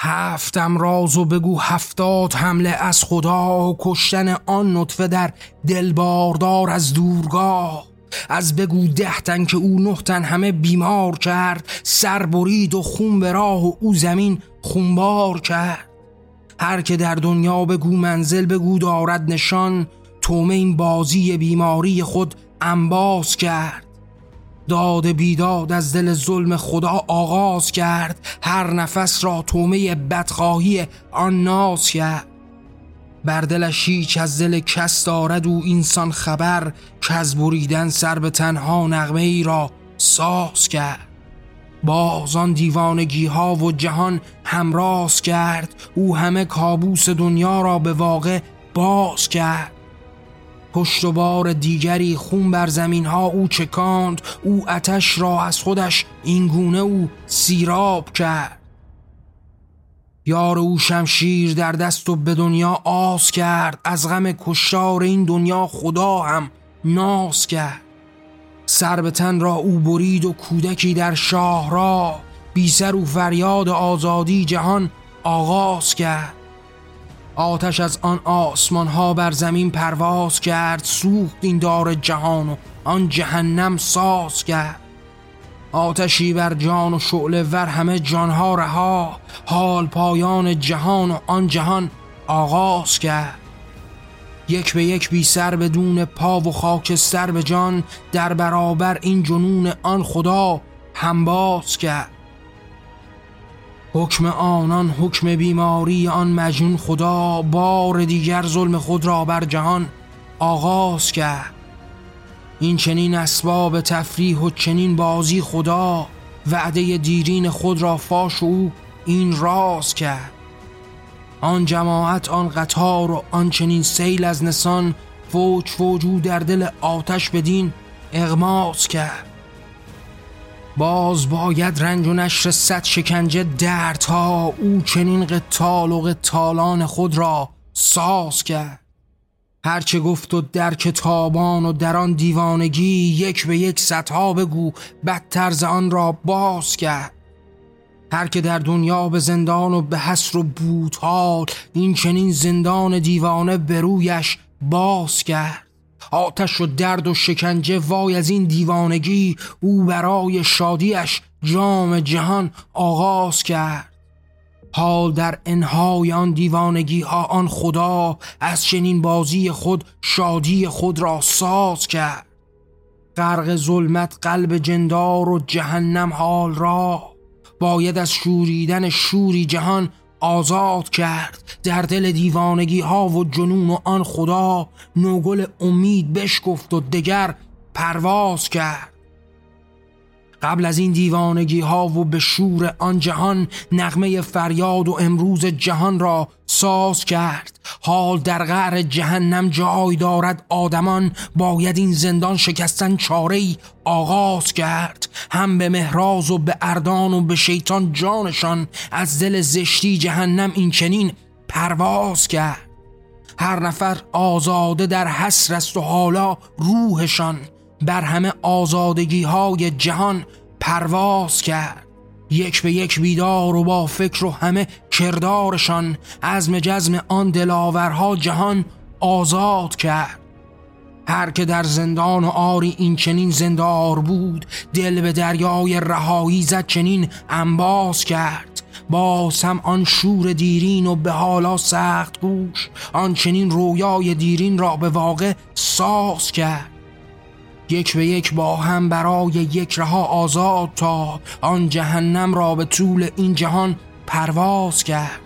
هفتم راز و بگو هفتاد حمله از خدا کشتن آن نطفه در دلباردار از دورگاه. از بگو ده که او نه همه بیمار کرد سر برید و خون به راه و او زمین خونبار کرد. هر که در دنیا بگو منزل بگو دارد نشان. تومه این بازی بیماری خود انباز کرد. داد بیداد از دل ظلم خدا آغاز کرد هر نفس را تومه بدخواهی آن ناز کرد. بر دلش هیچ از دل کس دارد او انسان خبر که از بریدن سر به تنها نغمه ای را ساز کرد. باز آن دیوانگی ها و جهان همراز کرد او همه کابوس دنیا را به واقع باز کرد. پشت و بار دیگری خون بر زمین ها او چکاند. او اتش را از خودش اینگونه او سیراب کرد. یار او شمشیر در دست و به دنیا آس کرد. از غم کشار این دنیا خدا هم ناز کرد. سر به تن را او برید و کودکی در شاه را بی سر و فریاد آزادی جهان آغاز کرد. آتش از آن آسمان ها بر زمین پرواز کرد سوخت این دار جهان و آن جهنم ساز کرد. آتشی بر جان و شعله ور همه جانها رها حال پایان جهان و آن جهان آغاز کرد. یک به یک بی سر بدون پا و خاکستر به جان در برابر این جنون آن خدا همباز کرد. حکم آنان حکم بیماری آن مجنون خدا بار دیگر ظلم خود را بر جهان آغاز کرد. این چنین اسباب تفریح و چنین بازی خدا وعده دیرین خود را فاش او این راز کرد. آن جماعت آن قطار و آن چنین سیل از نسان فوج فوجو در دل آتش بدین اغماز کرد. باز باید رنج و نشر صد شکنجه تا او چنین قتال و قتالان خود را ساز کرد. هرچه گفت و در کتابان و در آن دیوانگی یک به یک صدها بگو بدتر آن را باز کرد. هر که در دنیا به زندان و به حسر و بوتال این چنین زندان دیوانه برویش باز کرد. آتش و درد و شکنجه وای از این دیوانگی او برای شادیش جام جهان آغاز کرد. حال در انهای آن دیوانگی ها آن خدا از چنین بازی خود شادی خود را ساز کرد. غرق ظلمت قلب جندار و جهنم حال را باید از شوریدن شوری جهان آزاد کرد در دل دیوانگی ها و جنون و آن خدا نوگل امید بشکفت و دگر پرواز کرد. قبل از این دیوانگی ها و به شور آن جهان نغمه فریاد و امروز جهان را ساز کرد. حال در غر جهنم جای دارد آدمان. باید این زندان شکستن چاره آغاز کرد. هم به مهراز و به اردان و به شیطان جانشان از دل زشتی جهنم این چنین پرواز کرد. هر نفر آزاده در حسر است و حالا روحشان. بر همه آزادگی های جهان پرواز کرد. یک به یک بیدار و با فکر و همه کردارشان عزم جزم آن دلاورها جهان آزاد کرد. هر که در زندان و آری این چنین زندار بود دل به دریای رهایی زد چنین انباز کرد. باز هم آن شور دیرین و به حالا سخت گوش آن چنین رویای دیرین را به واقع ساز کرد. یک به یک با هم برای یک رها آزاد تا آن جهنم را به طول این جهان پرواز کرد.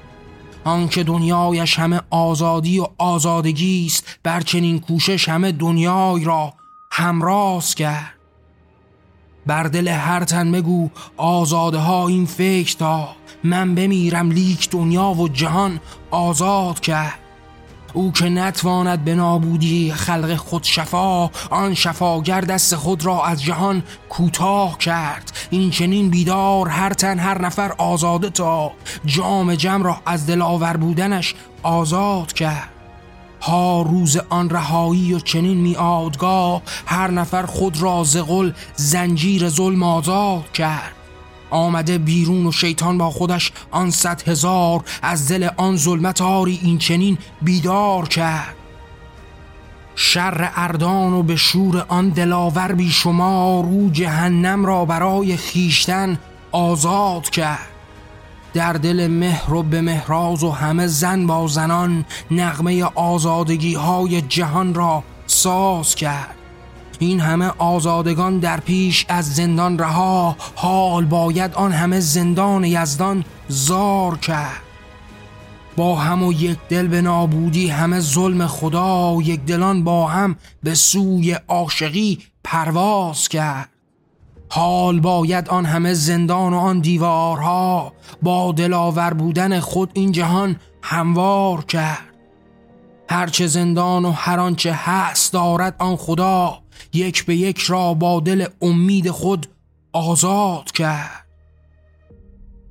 آنکه دنیایش همه آزادی و آزادگی است بر چنین کوشش همه دنیای را همراز کرد. بر دل هر تن بگو آزاده ها این فکر تا من بمیرم لیک دنیا و جهان آزاد کرد. او که نتواند به نابودی خلق خود شفا آن شفاگر دست خود را از جهان کوتاه کرد. این چنین بیدار هر تن هر نفر آزاده تا جام جم را از دلاور بودنش آزاد کرد. ها روز آن رهایی و چنین میادگاه هر نفر خود را زغل زنجیر ظلم آزاد کرد. آمده بیرون و شیطان با خودش آن صد هزار از دل آن ظلمت آری این چنین بیدار کرد. شر اردان و به شور آن دلاور بی شما رو جهنم را برای خیشتن آزاد کرد. در دل مهر و به مهراز و همه زن با زنان نغمه آزادگی های جهان را ساز کرد. این همه آزادگان در پیش از زندان رها حال باید آن همه زندان یزدان زار کرد. با هم و یک دل به نابودی همه ظلم خدا یک دلان با هم به سوی عاشقی پرواز کرد. حال باید آن همه زندان و آن دیوارها با دلاور بودن خود این جهان هموار کرد. هرچه زندان و هر آنچه هست دارد آن خدا. یک به یک را با دل امید خود آزاد کرد.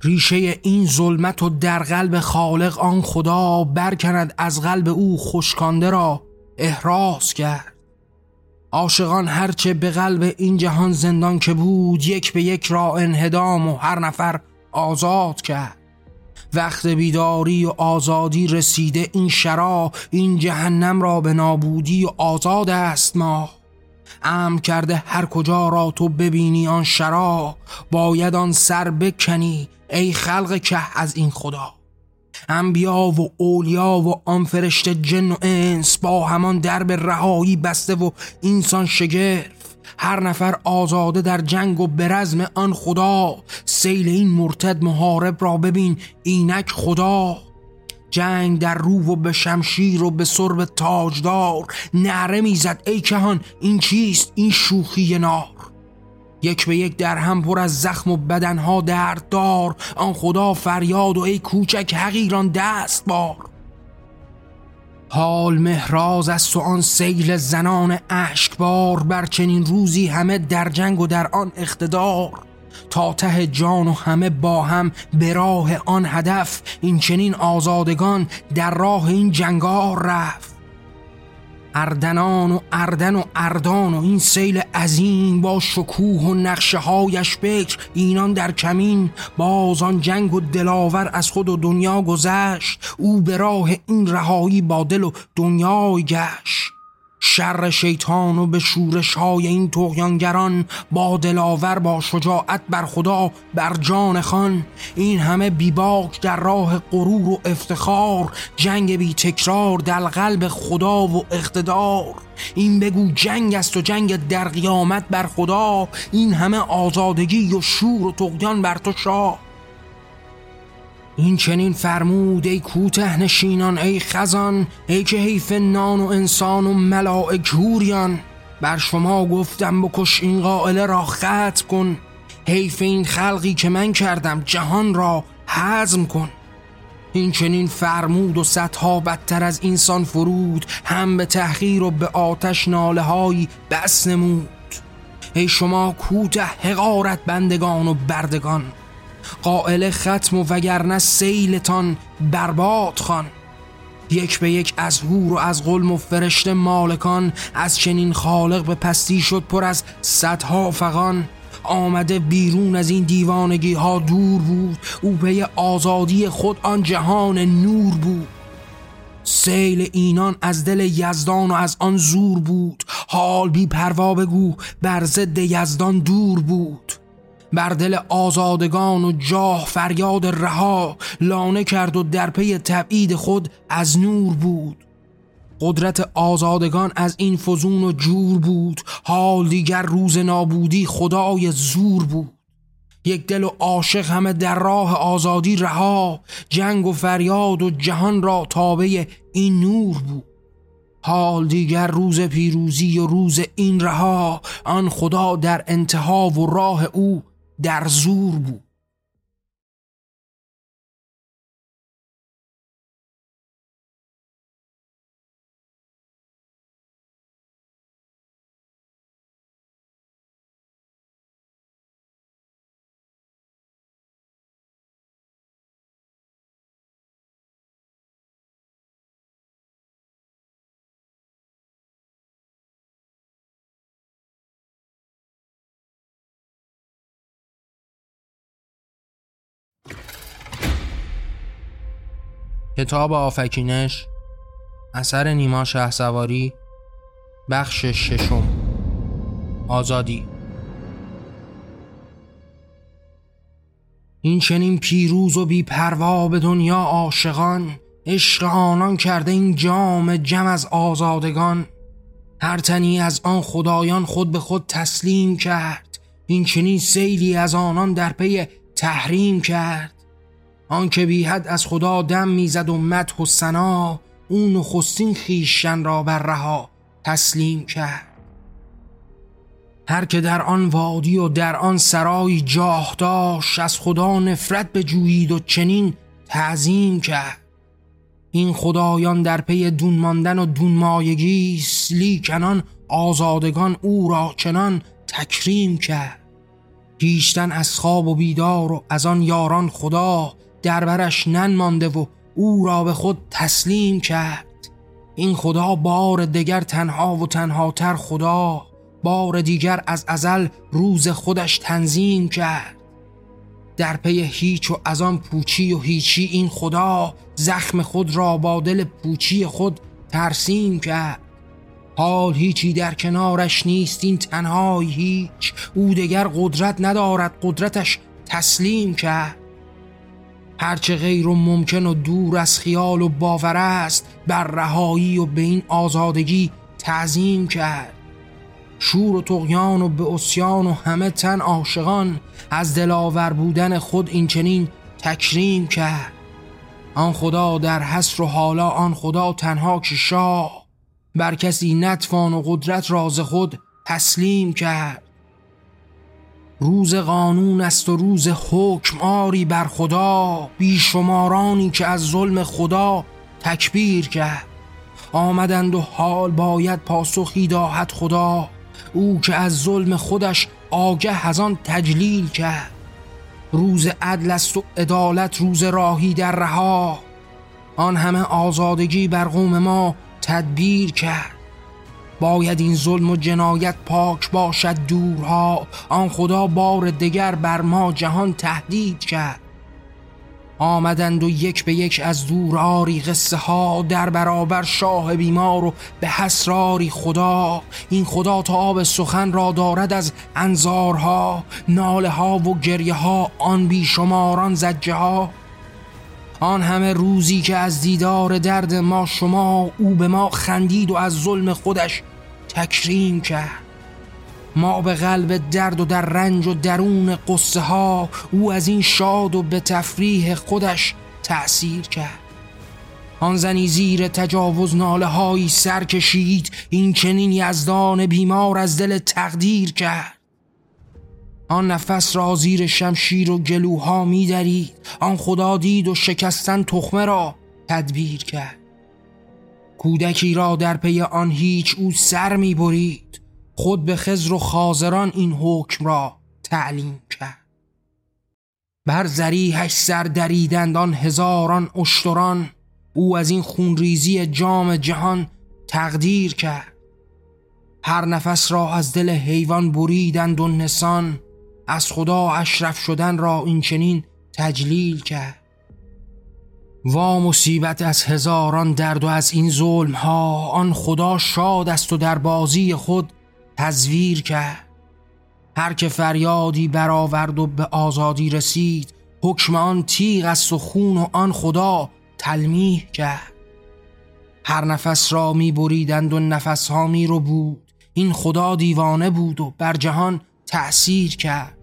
ریشه این ظلمت و در قلب خالق آن خدا برکند از قلب او خشکانده را احراز کرد. عاشقان هرچه به قلب این جهان زندان که بود یک به یک را انهدام و هر نفر آزاد کرد. وقت بیداری و آزادی رسیده این شرا این جهنم را به نابودی و آزاد است ما. ام کرده هر کجا را تو ببینی آن شرا باید آن سر بکنی ای خلق که از این خدا. انبیا و اولیا و آن فرشته جن و انس با همان درب رهایی بسته و انسان شگرف. هر نفر آزاده در جنگ و برزم آن خدا. سیل این مرتد محارب را ببین اینک خدا. جنگ در رو و به شمشیر و به سرب تاجدار نعره می‌زد. ای کهان این چیست؟ این شوخی نار. یک به یک در هم پر از زخم و بدنها درددار. آن خدا فریاد و ای کوچک حقیران دست بار حال مهراز است و آن سیل زنان اشکبار. بر چنین روزی همه در جنگ و در آن اقتدار. تا ته جان و همه با هم به راه آن هدف این چنین آزادگان در راه این جنگار رفت. اردنان و اردن و اردان و این سیل عظیم با شکوه و نقشه هایش بکر اینان در کمین باز آن جنگ و دلاور از خود و دنیا گذشت او به راه این رهایی با دل و دنیای گشت. شر شیطان و به شورش های این تغیانگران با دلاور با شجاعت بر خدا بر جان خان. این همه بیباک در راه غرور و افتخار جنگ بی تکرار در قلب خدا و اقتدار. این بگو جنگ است و جنگ در قیامت بر خدا. این همه آزادگی و شور و تغیان بر تو شاه. این چنین فرمود ای کوته نشینان ای خزان ای که حیف نان و انسان و ملائک هوریان بر شما گفتم بکش این قائله را ختم کن. حیف این خلقی که من کردم جهان را حزم کن. این چنین فرمود و صدها بدتر از انسان فرود هم به تحقیر و به آتش ناله های بس نمود. ای شما کوته حقارت بندگان و بردگان قائل ختم و وگرنه سیلتان برباد خان یک به یک از هور و از غلم و فرشته مالکان از چنین خالق به پستی شد پر از صدها فغان. آمده بیرون از این دیوانگی ها دور بود او به آزادی خود آن جهان نور بود. سیل اینان از دل یزدان و از آن زور بود. حال بی پروا بگو بر ضد یزدان دور بود. بر دل آزادگان و جاه فریاد رها لانه کرد و در پی تبعید خود از نور بود. قدرت آزادگان از این فزون و جور بود. حال دیگر روز نابودی خدای زور بود. یک دل و عاشق همه در راه آزادی رها. جنگ و فریاد و جهان را تابع این نور بود. حال دیگر روز پیروزی و روز این رها. آن خدا در انتها و راه او در زور کتاب آفکینش اثر نیما شه سواری بخش ششم آزادی. این چنین پیروز و بی پروا به دنیا عاشقان عشق آنان کرده این جام جم از آزادگان. هر تنی از آن خدایان خود به خود تسلیم کرد این چنین سیلی از آنان در پی تحریم کرد. آنکه بی حد از خدا دم می‌زد و مدح و سنا اون نخستین خیشن را بر رها تسلیم کرد. هر که در آن وادی و در آن سرای جاه داشت از خدا نفرت بجویید و چنین تعظیم کرد. این خدایان در پی دون ماندن و دون مایگی لیکنان آزادگان او را چنان تکریم کرد. گیشتن از خواب و بیدار و از آن یاران خدا دربرش ننمانده و او را به خود تسلیم کرد. این خدا بار دیگر تنها و تنهاتر خدا بار دیگر از ازل روز خودش تنظیم کرد. در پی هیچ و از آن پوچی و هیچی این خدا زخم خود را با دل پوچی خود ترسیم کرد. حال هیچی در کنارش نیست این تنهای هیچ. او دیگر قدرت ندارد قدرتش تسلیم کرد. هرچه غیر و ممکن و دور از خیال و باور است بر رهایی و به این آزادگی تعظیم کرد. شور و تقیان و به اسیان و همه تن عاشقان از دلاور بودن خود این چنین تکریم کرد. آن خدا در حسر و حالا آن خدا تنها که شاه. بر کسی نتوان و قدرت راز خود تسلیم کرد. روز قانون است و روز حکم آری بر خدا بیشمارانی که از ظلم خدا تکبیر کرد. آمدند و حال باید پاسخی داهد خدا. او که از ظلم خودش آگه از آن تجلیل کرد. روز عدل است و عدالت روز راهی در رها. آن همه آزادگی بر قوم ما تدبیر کرد. باید این ظلم و جنایت پاک باشد دورها. آن خدا بار دگر بر ما جهان تهدید کرد. آمدند و یک به یک از دور آری قصه ها. در برابر شاه بیمار و به حسراری خدا. این خدا تا آب سخن را دارد از انظارها. ناله ها و گریه ها آن بیشماران زجه ها. آن همه روزی که از دیدار درد ما شما او به ما خندید و از ظلم خودش تکریم کرد. ما به قلب درد و در رنج و درون قصه ها او از این شاد و به تفریح خودش تأثیر کرد. آن زنی زیر تجاوز ناله هایی سر کشید این چنین یزدان بیمار از دل تقدیر کرد. آن نفس را زیر شمشیر و گلوها می آن خدا دید و شکستن تخمه را تدبیر کرد. کودکی را در پی آن هیچ او سر می برید. خود به خزر و خازران این حکم را تعلیم کرد. بر زریحش سر دریدند آن هزاران اشتران. او از این خونریزی جام جهان تقدیر کرد. هر نفس را از دل حیوان بریدند و نسان. از خدا اشرف شدن را این چنین تجلیل کرد. وا مصیبت از هزاران درد و از این ظلم ها آن خدا شاد است و در بازی خود تزویر کرد. هر که فریادی برآورد و به آزادی رسید حکم آن تیغ است و خون و آن خدا تلمیح کرد. هر نفس را می بریدند و نفس ها می رو بود این خدا دیوانه بود و بر جهان تأثیر کرد.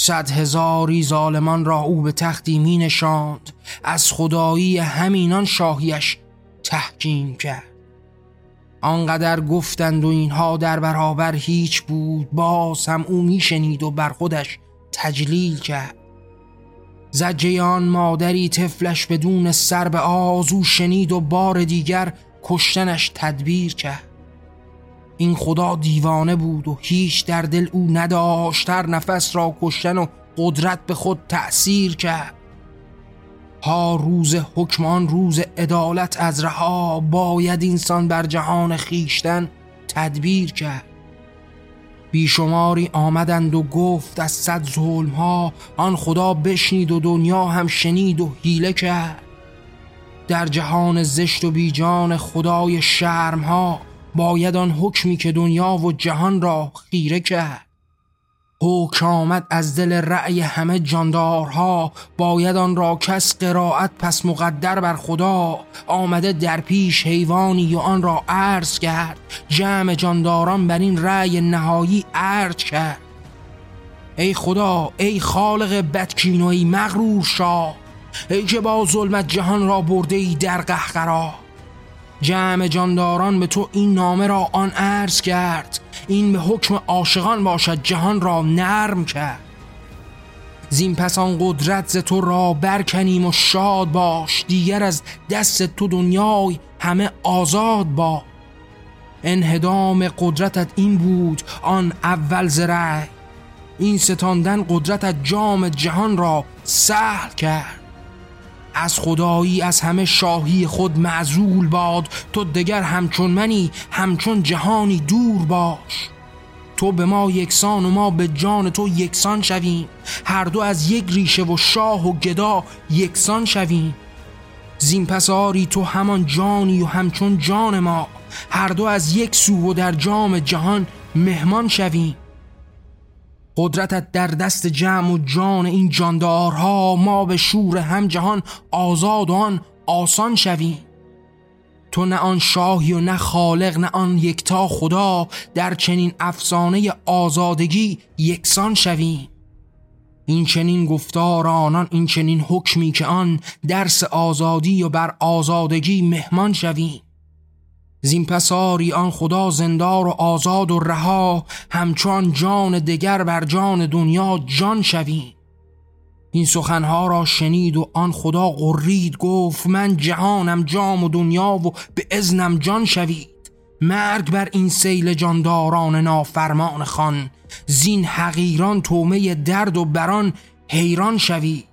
صد هزاری ظالمان را او به تختی می نشاند از خدایی همینان شاهیش تحکیم کرد. آنقدر گفتند و اینها در برابر هیچ بود باز هم او میشنید و بر خودش تجلیل کرد. زجه آن مادری طفلش بدون سر به آز شنید و بار دیگر کشتنش تدبیر کرد. این خدا دیوانه بود و هیچ در دل او نداشتر نفس را کشتن و قدرت به خود تأثیر کرد. ها روز حکمان روز عدالت از رها باید انسان بر جهان خیشتن تدبیر کرد. بیشماری آمدند و گفت از صد ظلم ها آن خدا بشنید و دنیا هم شنید و حیله کرد. در جهان زشت و بیجان خدای شرم ها باید آن حکمی که دنیا و جهان را خیره کرد. حکم آمد از دل رأی همه جاندارها. باید آن را کس قرائت پس مقدر بر خدا. آمده در پیش حیوانی و آن را عرض کرد. جمع جانداران بر این رأی نهایی عرض کرد. ای خدا ای خالق بدکین و ای مغرور شاه. ای که با ظلمت جهان را برده ای در قهقرا. جمع جانداران به تو این نامه را آن عرض کرد. این به حکم عاشقان باشد جهان را نرم کرد. زین پس آن قدرت ز تو را برکنیم و شاد باش. دیگر از دست تو دنیای همه آزاد با. انهدام قدرتت این بود آن اول زره این ستاندن قدرتت جام جهان را سهل کرد. از خدایی از همه شاهی خود معزول باد. تو دگر همچون منی همچون جهانی دور باش. تو به ما یکسان و ما به جان تو یکسان شویم. هر دو از یک ریشه و شاه و گدا یکسان شویم. زین پساری تو همان جانی و همچون جان ما. هر دو از یک سو و در جام جهان مهمان شویم. قدرتت در دست جمع و جان این جاندارها ما به شور هم جهان آزاد و آن آسان شویم. تو نه آن شاهی و نه خالق نه آن یکتا خدا در چنین افسانه آزادگی یکسان شویم. این چنین گفتار آنان این چنین حکمی که آن درس آزادی و بر آزادگی مهمان شویم. زین پساری آن خدا زندار و آزاد و رها همچون جان دگر بر جان دنیا جان شویم این سخنها را شنید و آن خدا قرید گفت من جهانم جام و دنیا و به ازنم جان شوید. مرگ بر این سیل جانداران نافرمان خان زین حقیران تومه درد و بران حیران شوید.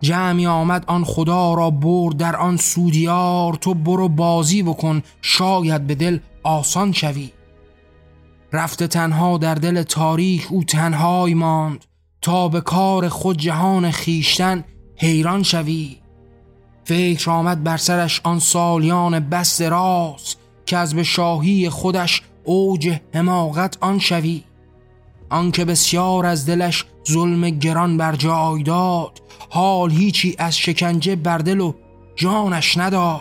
جمعی آمد آن خدا را برد در آن سودیار تو برو بازی بکن شاید به دل آسان شوی. رفته تنها در دل تاریخ او تنهایی ماند تا به کار خود جهان خیشتن حیران شوی. فکر آمد بر سرش آن سالیان بست راست که از به شاهی خودش اوج حماقت آن شوی. آنکه بسیار از دلش ظلم گران بر جای داد حال هیچی از شکنجه بر دل و جانش ندا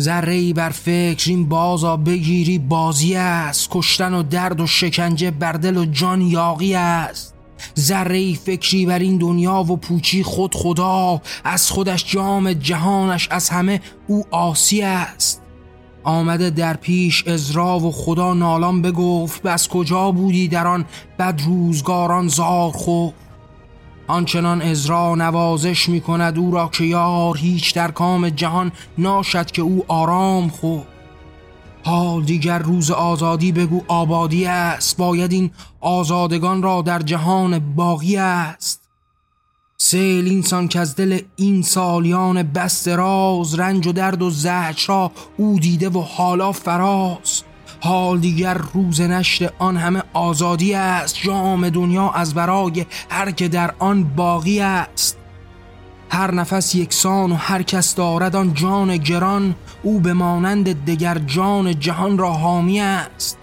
ذره بر فکر این بازا بگیری بازی است. کشتن و درد و شکنجه بر دل و جان یاقی است. ذره فکری بر این دنیا و پوچی خود خدا. از خودش جام جهانش از همه او آسی است. آمده در پیش ازرا و خدا نالان بگفت بس کجا بودی در آن بد روزگاران زار خو آنچنان ازرا نوازش می کند او را که یار هیچ در کام جهان ناشد که او آرام خو حال دیگر روز آزادی بگو آبادی است. باید این آزادگان را در جهان باقی است. سیل اینسان که از دل این سالیان بست راز رنج و درد و زهج را او دیده و حالا فراز. حال دیگر روز نشر آن همه آزادی است. جام دنیا از برای هر که در آن باقی است. هر نفس یکسان و هر کس دارد آن جان گران. او به مانند دگر جان جهان را حامی است.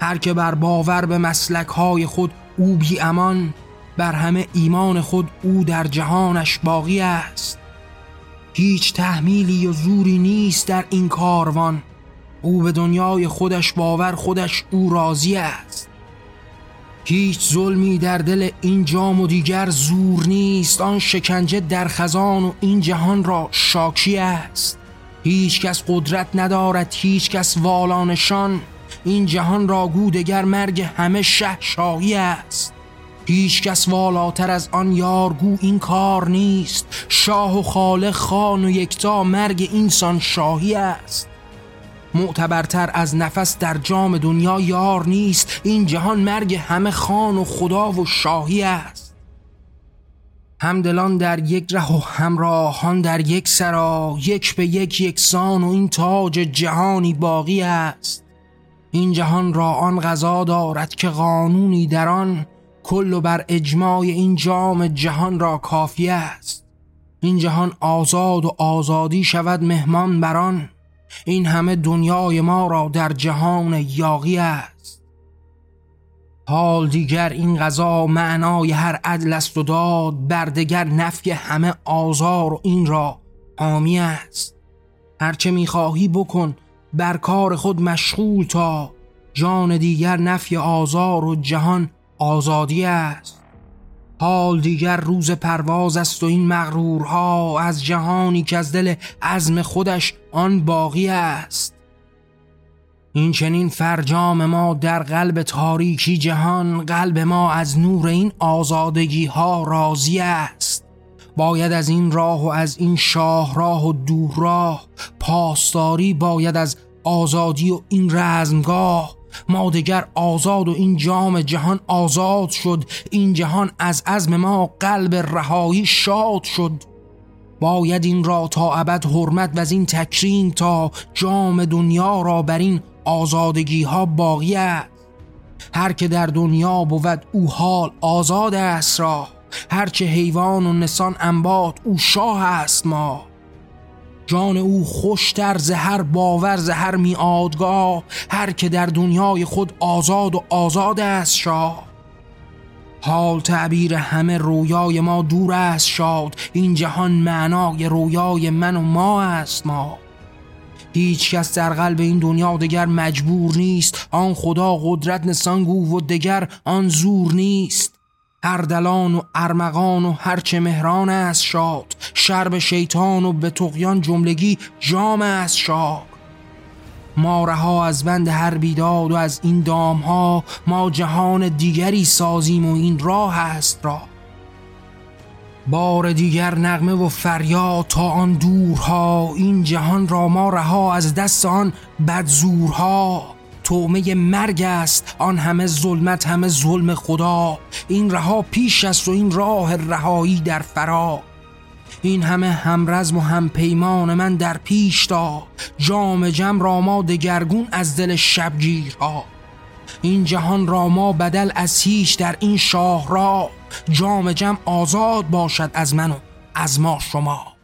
هر که بر باور به مسلک های خود او بی امان. بر همه ایمان خود او در جهانش باقی است. هیچ تحمیلی و زوری نیست در این کاروان. او به دنیای خودش باور خودش او راضی است. هیچ ظلمی در دل این جام و دیگر زور نیست. آن شکنجه در خزان و این جهان را شاکی است. هیچ کس قدرت ندارد هیچ کس والانشان. این جهان را گودگر مرگ همه شه شاهی است. هیچ کس والاتر از آن یارگو این کار نیست. شاه و خالق خان و یکتا مرگ اینسان شاهی است. معتبرتر از نفس در جام دنیا یار نیست. این جهان مرگ همه خان و خدا و شاهی است. همدلان در یک ره و همراهان در یک سرا. یک به یک یکسان و این تاج جهانی باقی است. این جهان را آن غذا دارد که قانونی در آن کل و بر اجماع این جام جهان را کافی است. این جهان آزاد و آزادی شود مهمان بران این همه دنیای ما را در جهان یاقی است. حال دیگر این غذا معنای هر عدل است و داد بردگر نفی همه آزار و این را حامی است. هرچه می‌خواهی بکن بر کار خود مشغول تا. جان دیگر نفی آزار و جهان آزادی است. حال دیگر روز پرواز است و این مغرورها از جهانی که از دل عزم خودش آن باقی است. این چنین فرجام ما در قلب تاریکی جهان قلب ما از نور این آزادگی ها راضی است. باید از این راه و از این شاه راه و دور راه پاسداری باید از آزادی و این رزمگاه ما دگر آزاد و این جام جهان آزاد شد این جهان از عزم ما قلب رهایی شاد شد. باید این را تا ابد حرمت و از این تکریم تا جام دنیا را بر این آزادگی ها باقی است. هر که در دنیا بود او حال آزاد است را هرچه حیوان و نسان انبات او شاه است ما. جان او خوشتر زهر باور زهر میادگاه. هر که در دنیای خود آزاد و آزاد است شاه. حال تعبیر همه رویای ما دور است شاد. این جهان معنای رویای من و ما است ما. هیچ کس در قلب این دنیا دگر مجبور نیست. آن خدا قدرت نسانگو و دگر آن زور نیست. اردلان و ارمغان و هرچه مهران است شاد. شرب شیطان و به تقیان جملگی جام است شاد. ما رها از بند هر بیداد و از این دام ها ما جهان دیگری سازیم و این راه است را. بار دیگر نغمه و فریاد تا آن دورها این جهان را ما رها از دست آن بدزورها. تومه مرگ است. آن همه ظلمت همه ظلم خدا. این رها پیش است و این راه رهایی در فرا. این همه همرزم و هم پیمان من در پیش تا. جام جم را ما دگرگون از دل شبگیرها این جهان را ما بدل از هیچ در این شاه را. جام جم آزاد باشد از من و از ما شما.